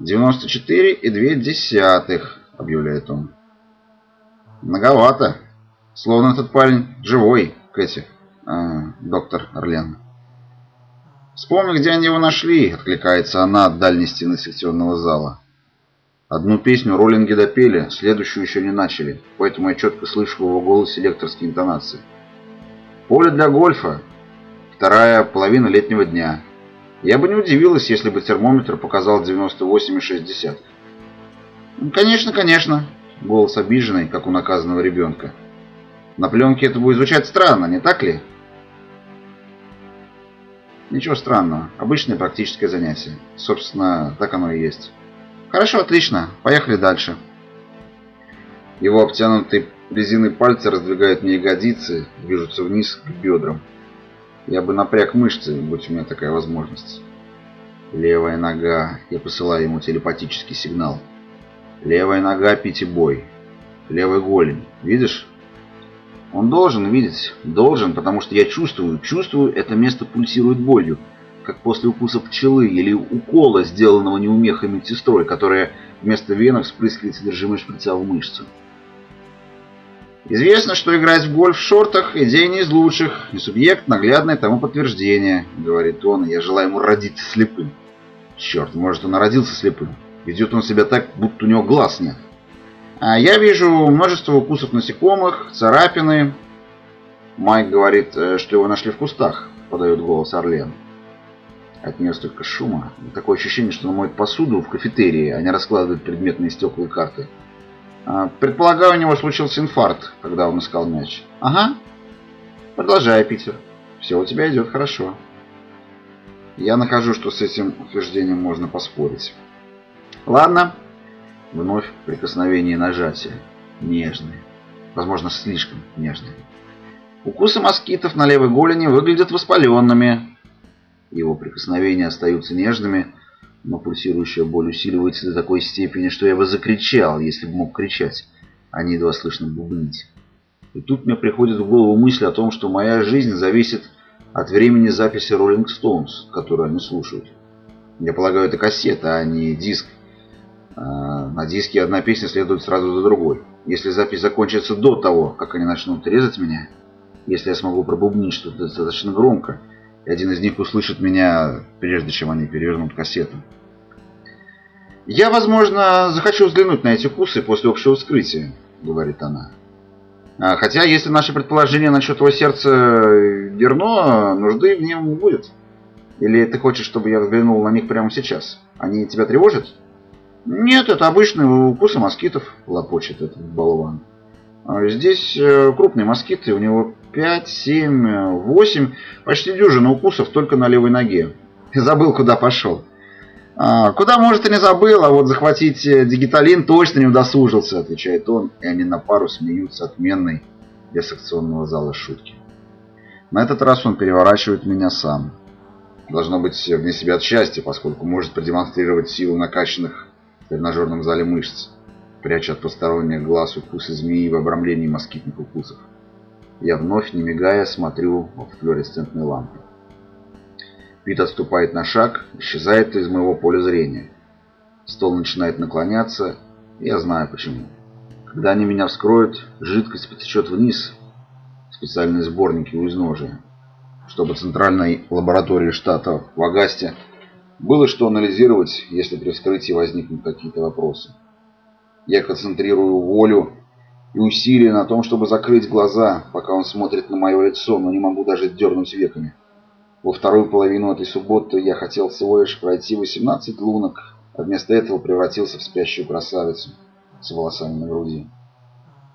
94,2, объявляет он. Многовато. Словно этот парень живой, Кэти, э, доктор Орлен. Вспомни, где они его нашли, откликается она от дальней стены секционного зала. Одну песню роллинги допели, следующую еще не начали, поэтому я четко слышу в его голосе лекторские интонации. Поле для гольфа. Вторая половина летнего дня. Я бы не удивилась, если бы термометр показал 98,60. Ну, конечно, конечно. Голос обиженный, как у наказанного ребенка. На пленке это будет звучать странно, не так ли? Ничего странного. Обычное практическое занятие. Собственно, так оно и есть. Хорошо, отлично. Поехали дальше. Его обтянутые резиной пальцы раздвигают мне ягодицы, движутся вниз к бедрам. Я бы напряг мышцы, будь у меня такая возможность. Левая нога. Я посылаю ему телепатический сигнал. Левая нога, бой. Левая голень. Видишь? Он должен видеть. Должен, потому что я чувствую. Чувствую, это место пульсирует болью как после укуса пчелы или укола, сделанного неумехой медсестрой, которая вместо венок вспрыскивает содержимое шприца в мышцу. Известно, что играть в гольф в шортах – идея не из лучших, и субъект – наглядное тому подтверждение, говорит он, я желаю ему родиться слепым. Черт, может он родился слепым. Ведет он себя так, будто у него глаз нет. А я вижу множество укусов насекомых, царапины. Майк говорит, э, что его нашли в кустах, подает голос Орлен. От нее столько шума. Такое ощущение, что она моет посуду в кафетерии, а не раскладывает предметные стекла и карты. А, предполагаю, у него случился инфаркт, когда он искал мяч. Ага. Продолжай, Питер. Все у тебя идет хорошо. Я нахожу, что с этим утверждением можно поспорить. Ладно. Вновь прикосновение и нажатие. Нежные. Возможно, слишком нежные. Укусы москитов на левой голени выглядят воспаленными. Его прикосновения остаются нежными, но пульсирующая боль усиливается до такой степени, что я бы закричал, если бы мог кричать, а не едва слышно бубнить. И тут мне приходит в голову мысль о том, что моя жизнь зависит от времени записи Rolling Stones, которую они слушают. Я полагаю, это кассета, а не диск. А, на диске одна песня следует сразу за другой. Если запись закончится до того, как они начнут резать меня, если я смогу пробубнить что-то достаточно громко, и один из них услышит меня, прежде чем они перевернут кассету. «Я, возможно, захочу взглянуть на эти кусы после общего вскрытия», — говорит она. А, «Хотя, если наше предположение насчет его сердца верно, нужды в нем не будет. Или ты хочешь, чтобы я взглянул на них прямо сейчас? Они тебя тревожат?» «Нет, это обычные укусы москитов», — лопочет этот болван. А здесь э, крупные москиты, у него 5, 7, 8, почти дюжина укусов только на левой ноге. Забыл, куда пошел. А, куда, может, и не забыл, а вот захватить э, дигиталин точно не удосужился, отвечает он, и они на пару смеются отменной для секционного зала шутки. На этот раз он переворачивает меня сам. Должно быть вне себя от счастья, поскольку может продемонстрировать силу накачанных в тренажерном зале мышц, пряча от посторонних глаз укусы змеи в обрамлении москитных укусов. Я вновь, не мигая, смотрю в флуоресцентные лампы. Пит отступает на шаг, исчезает из моего поля зрения. Стол начинает наклоняться, и я знаю почему. Когда они меня вскроют, жидкость потечет вниз, специальные сборники у изножия, чтобы центральной лаборатории штата в Агасте было что анализировать, если при вскрытии возникнут какие-то вопросы. Я концентрирую волю и усилия на том, чтобы закрыть глаза, пока он смотрит на мое лицо, но не могу даже дернуть веками. Во вторую половину этой субботы я хотел всего лишь пройти 18 лунок, а вместо этого превратился в спящую красавицу с волосами на груди.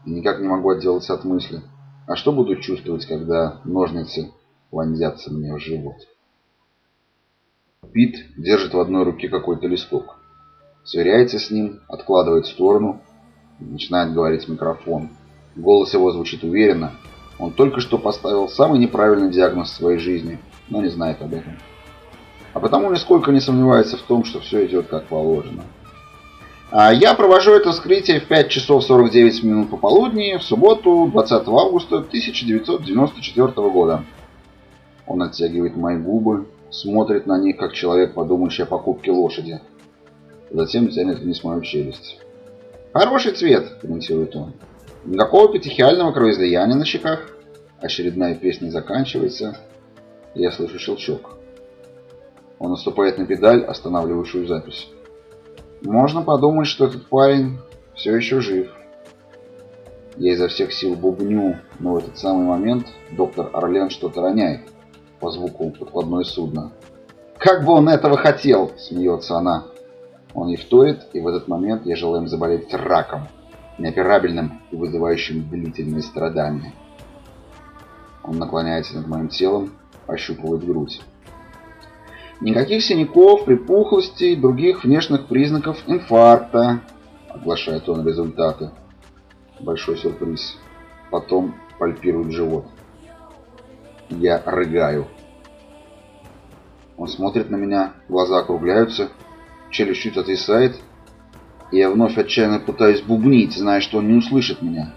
И никак не могу отделаться от мысли – а что буду чувствовать, когда ножницы вонзятся мне в живот? Пит держит в одной руке какой-то листок. Сверяется с ним, откладывает в сторону, начинает говорить микрофон. Голос его звучит уверенно. Он только что поставил самый неправильный диагноз в своей жизни, но не знает об этом. А потому нисколько не сомневается в том, что все идет как положено. А я провожу это вскрытие в 5 часов 49 минут пополудни в субботу 20 августа 1994 года. Он оттягивает мои губы, смотрит на них, как человек, подумающий о покупке лошади. Затем тянет вниз мою челюсть. «Хороший цвет», — комментирует он. «Никакого петехиального кровоизлияния на щеках». Очередная песня заканчивается, я слышу щелчок. Он наступает на педаль, останавливающую запись. Можно подумать, что этот парень все еще жив. Я изо всех сил бубню, но в этот самый момент доктор Орлен что-то роняет по звуку подкладное судно. «Как бы он этого хотел!» – смеется она. Он вторит, и в этот момент я желаю им заболеть раком, неоперабельным и вызывающим длительные страдания. Он наклоняется над моим телом, ощупывает грудь. Никаких синяков, припухлостей и других внешних признаков инфаркта, оглашает он результаты. Большой сюрприз. Потом пальпирует живот. Я рыгаю. Он смотрит на меня, глаза округляются, челюсть чуть отвисает, и я вновь отчаянно пытаюсь бубнить, зная, что он не услышит меня.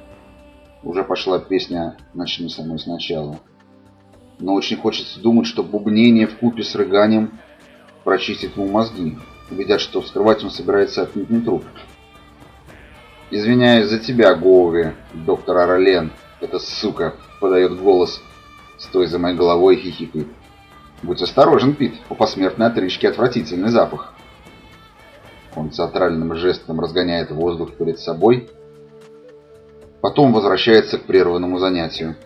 Уже пошла песня «Начни со мной сначала» но очень хочется думать, что бубнение в купе с рыганием прочистит ему мозги. Убедят, что вскрывать он собирается отнюдь не труп. «Извиняюсь за тебя, Гоуви, доктор Арален. Эта сука подает голос, стоя за моей головой и хихикает. Будь осторожен, Пит, у посмертной отрыжки отвратительный запах». Он театральным жестом разгоняет воздух перед собой, потом возвращается к прерванному занятию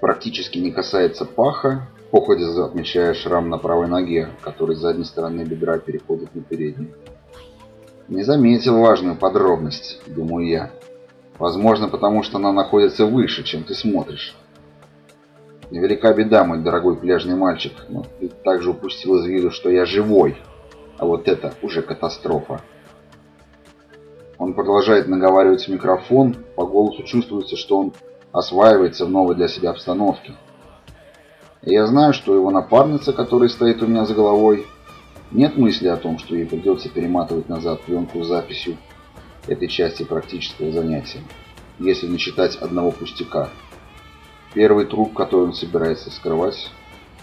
практически не касается паха, походе отмечая шрам на правой ноге, который с задней стороны бедра переходит на переднюю. Не заметил важную подробность, думаю я. Возможно, потому что она находится выше, чем ты смотришь. Невелика беда, мой дорогой пляжный мальчик, но ты также упустил из виду, что я живой. А вот это уже катастрофа. Он продолжает наговаривать в микрофон, по голосу чувствуется, что он осваивается в новой для себя обстановке. И я знаю, что его напарница, которая стоит у меня за головой, нет мысли о том, что ей придется перематывать назад пленку с записью этой части практического занятия, если не считать одного пустяка. Первый труп, который он собирается скрывать,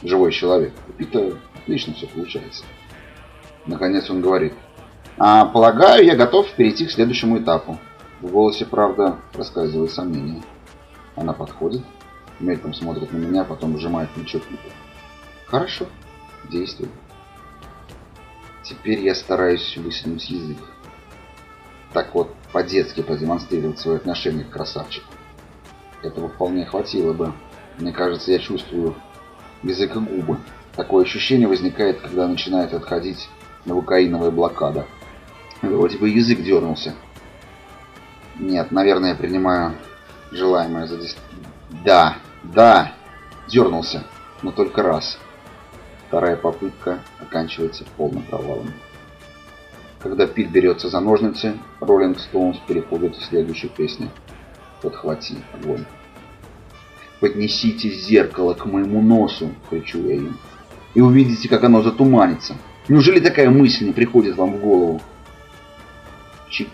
живой человек. У Пита отлично все получается. Наконец он говорит, а, полагаю, я готов перейти к следующему этапу. В голосе, правда, рассказывает сомнение. Она подходит, мельком смотрит на меня, потом сжимает плечо Пита. Хорошо, действуй. Теперь я стараюсь высунуть язык. Так вот, по-детски продемонстрировать свое отношение к красавчику. Этого вполне хватило бы. Мне кажется, я чувствую язык и губы. Такое ощущение возникает, когда начинает отходить новокаиновая блокада. Вроде бы язык дернулся. Нет, наверное, я принимаю желаемое за Да, да, дернулся, но только раз. Вторая попытка оканчивается полным провалом. Когда Пит берется за ножницы, Роллинг Стоунс переходит в следующую песню. Подхвати огонь. «Поднесите зеркало к моему носу!» — кричу я им. «И увидите, как оно затуманится! Неужели такая мысль не приходит вам в голову?» Чик,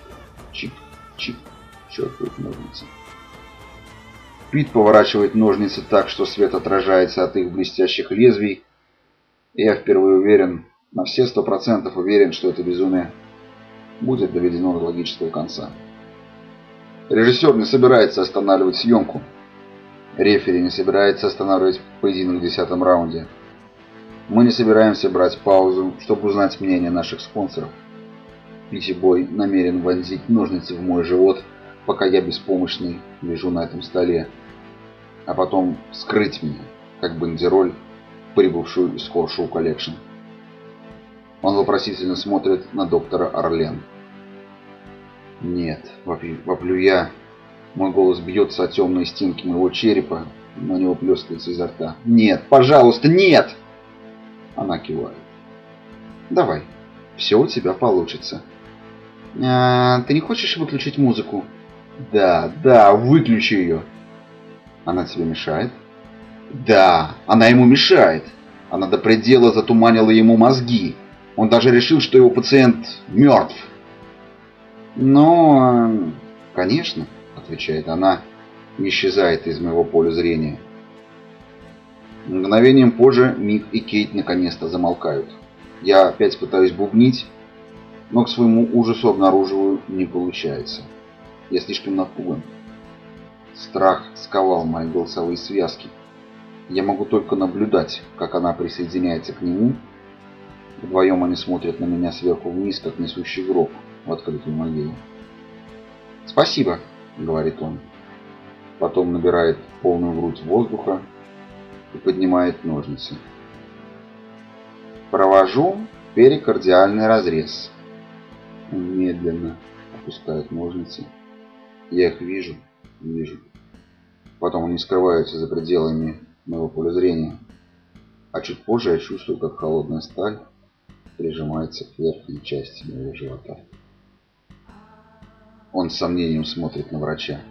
чик, чик, щелкают ножницы. Пит поворачивает ножницы так, что свет отражается от их блестящих лезвий. И я впервые уверен, на все сто процентов уверен, что это безумие будет доведено до логического конца. Режиссер не собирается останавливать съемку. Рефери не собирается останавливать поединок в десятом раунде. Мы не собираемся брать паузу, чтобы узнать мнение наших спонсоров. Питти-бой намерен вонзить ножницы в мой живот, пока я беспомощный лежу на этом столе, а потом вскрыть меня, как бандероль, прибывшую из Horchow Collection. Он вопросительно смотрит на доктора Орлен. «Нет», — воплю я. Мой голос бьется о темные стенки моего черепа, но не выплескивается изо рта. «Нет, пожалуйста, нет!» Она кивает. «Давай, все у тебя получится». А, «Ты не хочешь выключить музыку?» «Да, да, выключи ее!» «Она тебе мешает?» «Да, она ему мешает!» Она до предела затуманила ему мозги. Он даже решил, что его пациент мертв. «Но, конечно», — отвечает она, исчезает из моего поля зрения. Мгновением позже Мик и Кейт наконец-то замолкают. Я опять пытаюсь бубнить, но к своему ужасу обнаруживаю, не получается. Я слишком напуган. Страх сковал мои голосовые связки. Я могу только наблюдать, как она присоединяется к нему. Вдвоем они смотрят на меня сверху вниз, как несущий гроб в открытую могилу. «Спасибо», — говорит он. Потом набирает полную грудь воздуха и поднимает ножницы. Провожу перикардиальный разрез. Медленно опускает ножницы. Я их вижу, вижу. Потом они скрываются за пределами моего поля зрения. А чуть позже я чувствую, как холодная сталь прижимается к верхней части моего живота. Он с сомнением смотрит на врача.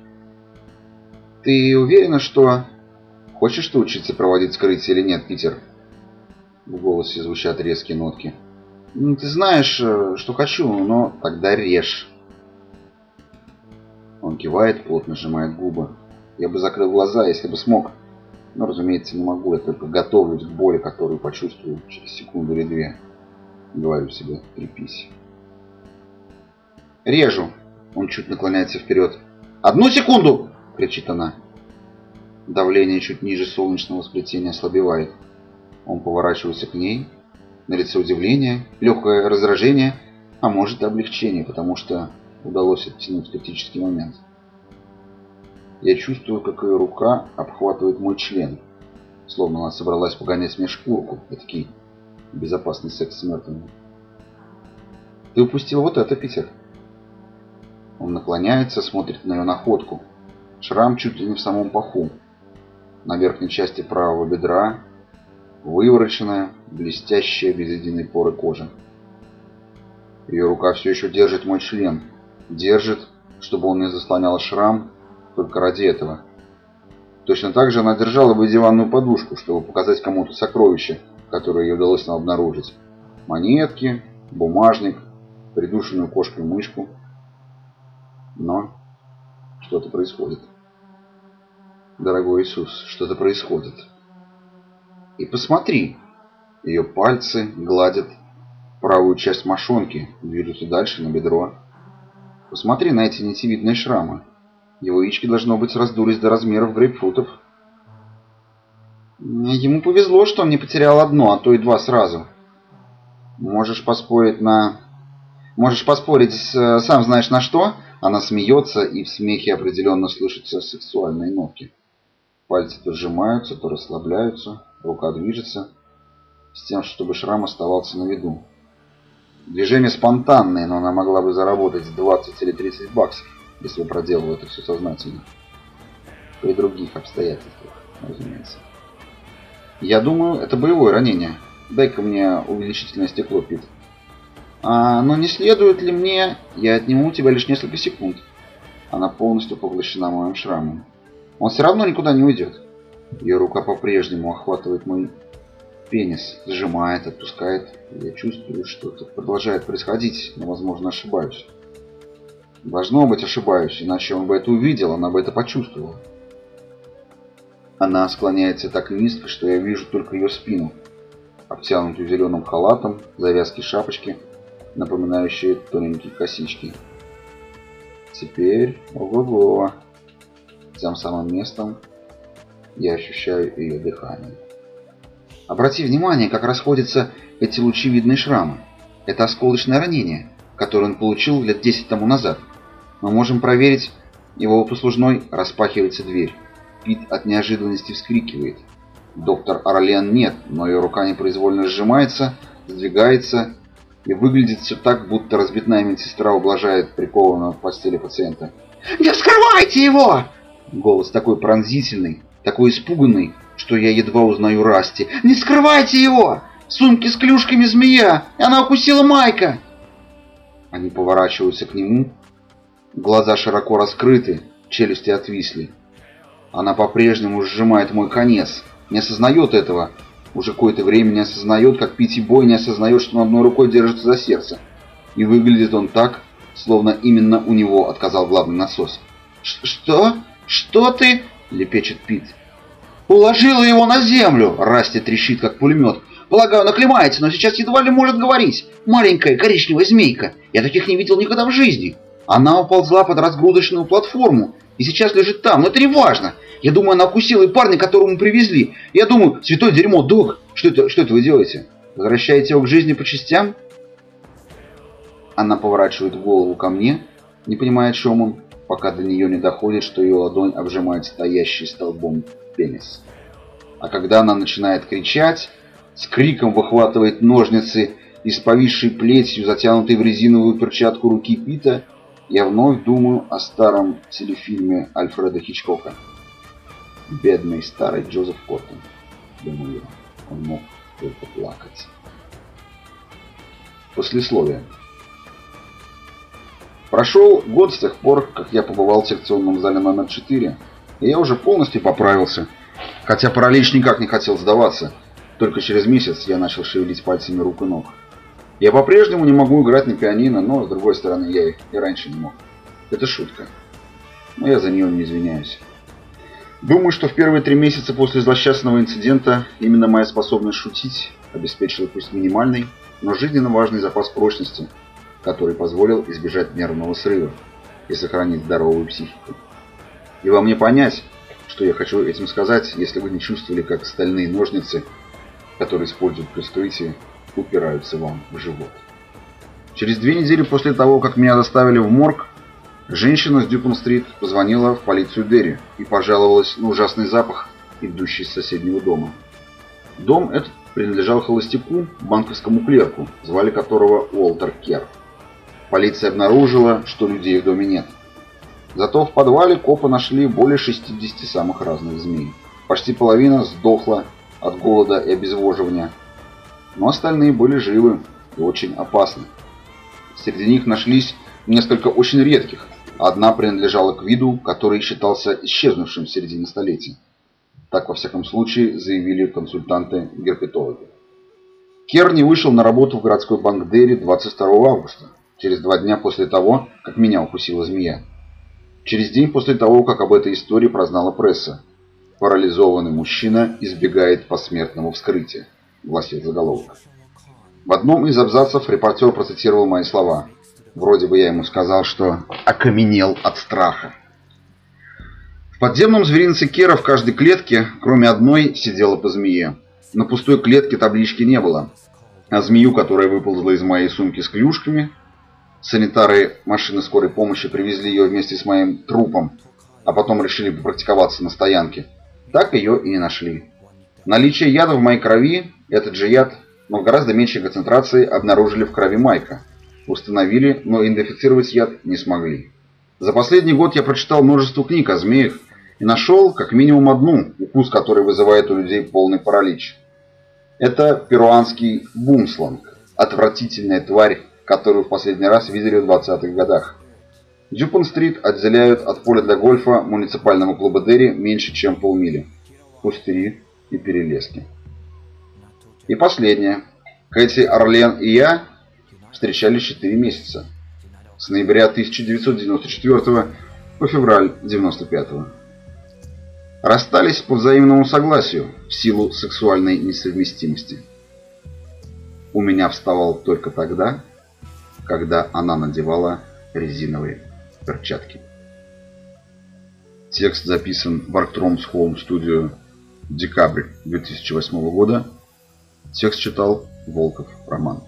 «Ты уверена, что...» «Хочешь ты учиться проводить скрытие или нет, Питер?» В голосе звучат резкие нотки. «Ну, «Ты знаешь, э, что хочу, но тогда режь». Он кивает, плотно сжимает губы. Я бы закрыл глаза, если бы смог. Но, разумеется, не могу. Я только готовлюсь к боли, которую почувствую через секунду или две. Говорю себе, трепись. «Режу!» Он чуть наклоняется вперед. «Одну секунду!» — кричит она. Давление чуть ниже солнечного сплетения ослабевает. Он поворачивается к ней. На лице удивление, легкое раздражение, а может и облегчение, потому что удалось оттянуть критический момент. Я чувствую, как ее рука обхватывает мой член, словно она собралась погонять мне шкурку, этакий безопасный секс с мертвыми. «Ты упустил вот это, Питер!» Он наклоняется, смотрит на ее находку. Шрам чуть ли не в самом паху. На верхней части правого бедра вывороченная, блестящая без единой поры кожи. Ее рука все еще держит мой член. Держит, чтобы он не заслонял шрам, только ради этого. Точно так же она держала бы диванную подушку, чтобы показать кому-то сокровище, которое ей удалось нам обнаружить. Монетки, бумажник, придушенную кошкой мышку – но что-то происходит. Дорогой Иисус, что-то происходит. И посмотри, ее пальцы гладят правую часть мошонки, движутся дальше на бедро. Посмотри на эти нитевидные шрамы. Его яички, должно быть, раздулись до размеров грейпфрутов. Ему повезло, что он не потерял одно, а то и два сразу. Можешь поспорить на... Можешь поспорить, сам знаешь на что, она смеется, и в смехе определенно слышатся сексуальные нотки. Пальцы то сжимаются, то расслабляются, рука движется, с тем, чтобы шрам оставался на виду. Движение спонтанное, но она могла бы заработать 20 или 30 баксов, если бы проделала это все сознательно. При других обстоятельствах, разумеется. Я думаю, это боевое ранение. Дай-ка мне увеличительное стекло, Пит. А, но не следует ли мне... Я отниму у тебя лишь несколько секунд. Она полностью поглощена моим шрамом. Он все равно никуда не уйдет. Ее рука по-прежнему охватывает мой пенис, сжимает, отпускает. Я чувствую, что это продолжает происходить, но, возможно, ошибаюсь. Должно быть, ошибаюсь, иначе он бы это увидел, она бы это почувствовала. Она склоняется так низко, что я вижу только ее спину, обтянутую зеленым халатом, завязки шапочки, напоминающие тоненькие косички. Теперь, ого-го, тем самым местом я ощущаю ее дыхание. Обрати внимание, как расходятся эти лучевидные шрамы. Это осколочное ранение, которое он получил лет 10 тому назад. Мы можем проверить, его послужной распахивается дверь. Пит от неожиданности вскрикивает. Доктор Орлен нет, но ее рука непроизвольно сжимается, сдвигается и выглядит все так, будто разбитная медсестра ублажает прикованного в постели пациента. «Не вскрывайте его!» Голос такой пронзительный, такой испуганный, что я едва узнаю Расти. «Не скрывайте его! В сумке с клюшками змея! Она укусила Майка!» Они поворачиваются к нему. Глаза широко раскрыты, челюсти отвисли. Она по-прежнему сжимает мой конец. Не осознает этого. Уже какое-то время не осознает, как Пити Бой не осознает, что он одной рукой держится за сердце. И выглядит он так, словно именно у него отказал главный насос. «Что? Что ты?» – лепечет Пит. «Уложила его на землю!» – Расти трещит, как пулемет. «Полагаю, наклемается, но сейчас едва ли может говорить. Маленькая коричневая змейка. Я таких не видел никогда в жизни. Она уползла под разгрузочную платформу и сейчас лежит там, но это не важно. Я думаю, она укусила и парня, мы привезли. Я думаю, святое дерьмо, док, что это, что это вы делаете? Возвращаете его к жизни по частям? Она поворачивает голову ко мне, не понимая, о чем он, пока до нее не доходит, что ее ладонь обжимает стоящий столбом пенис. А когда она начинает кричать, с криком выхватывает ножницы из повисшей плетью, затянутой в резиновую перчатку руки Пита, я вновь думаю о старом телефильме Альфреда Хичкока. Бедный старый Джозеф Коттон. Думаю он мог только плакать. Послесловие. Прошел год с тех пор, как я побывал в секционном зале номер 4, и я уже полностью поправился. Хотя паралич никак не хотел сдаваться. Только через месяц я начал шевелить пальцами рук и ног. Я по-прежнему не могу играть на пианино, но, с другой стороны, я и раньше не мог. Это шутка. Но я за нее не извиняюсь. Думаю, что в первые три месяца после злосчастного инцидента именно моя способность шутить обеспечила пусть минимальный, но жизненно важный запас прочности, который позволил избежать нервного срыва и сохранить здоровую психику. И вам не понять, что я хочу этим сказать, если вы не чувствовали, как стальные ножницы, которые используют при вскрытии, упираются вам в живот. Через две недели после того, как меня доставили в морг, женщина с Дюпон-стрит позвонила в полицию Дерри и пожаловалась на ужасный запах, идущий с соседнего дома. Дом этот принадлежал холостяку, банковскому клерку, звали которого Уолтер Кер. Полиция обнаружила, что людей в доме нет. Зато в подвале копы нашли более 60 самых разных змей. Почти половина сдохла от голода и обезвоживания, но остальные были живы и очень опасны. Среди них нашлись несколько очень редких. Одна принадлежала к виду, который считался исчезнувшим в середине столетия. Так, во всяком случае, заявили консультанты-герпетологи. Керни вышел на работу в городской банк Дерри 22 августа, через два дня после того, как меня укусила змея. Через день после того, как об этой истории прознала пресса. Парализованный мужчина избегает посмертного вскрытия гласит заголовок. В одном из абзацев репортер процитировал мои слова. Вроде бы я ему сказал, что окаменел от страха. В подземном зверинце Кера в каждой клетке, кроме одной, сидела по змее. На пустой клетке таблички не было. А змею, которая выползла из моей сумки с клюшками, санитары машины скорой помощи привезли ее вместе с моим трупом, а потом решили попрактиковаться на стоянке. Так ее и не нашли. Наличие яда в моей крови этот же яд, но в гораздо меньшей концентрации, обнаружили в крови Майка. Установили, но идентифицировать яд не смогли. За последний год я прочитал множество книг о змеях и нашел как минимум одну, укус которой вызывает у людей полный паралич. Это перуанский бумсланг, отвратительная тварь, которую в последний раз видели в 20-х годах. Дюпон-стрит отделяют от поля для гольфа муниципального клуба Дерри меньше, чем полмили. Пустыри и перелески. И последнее. Кэти, Орлен и я встречались 4 месяца. С ноября 1994 по февраль 95 Расстались по взаимному согласию в силу сексуальной несовместимости. У меня вставал только тогда, когда она надевала резиновые перчатки. Текст записан в Arctroms Home Studio декабрь 2008 года. Текст читал Волков Роман.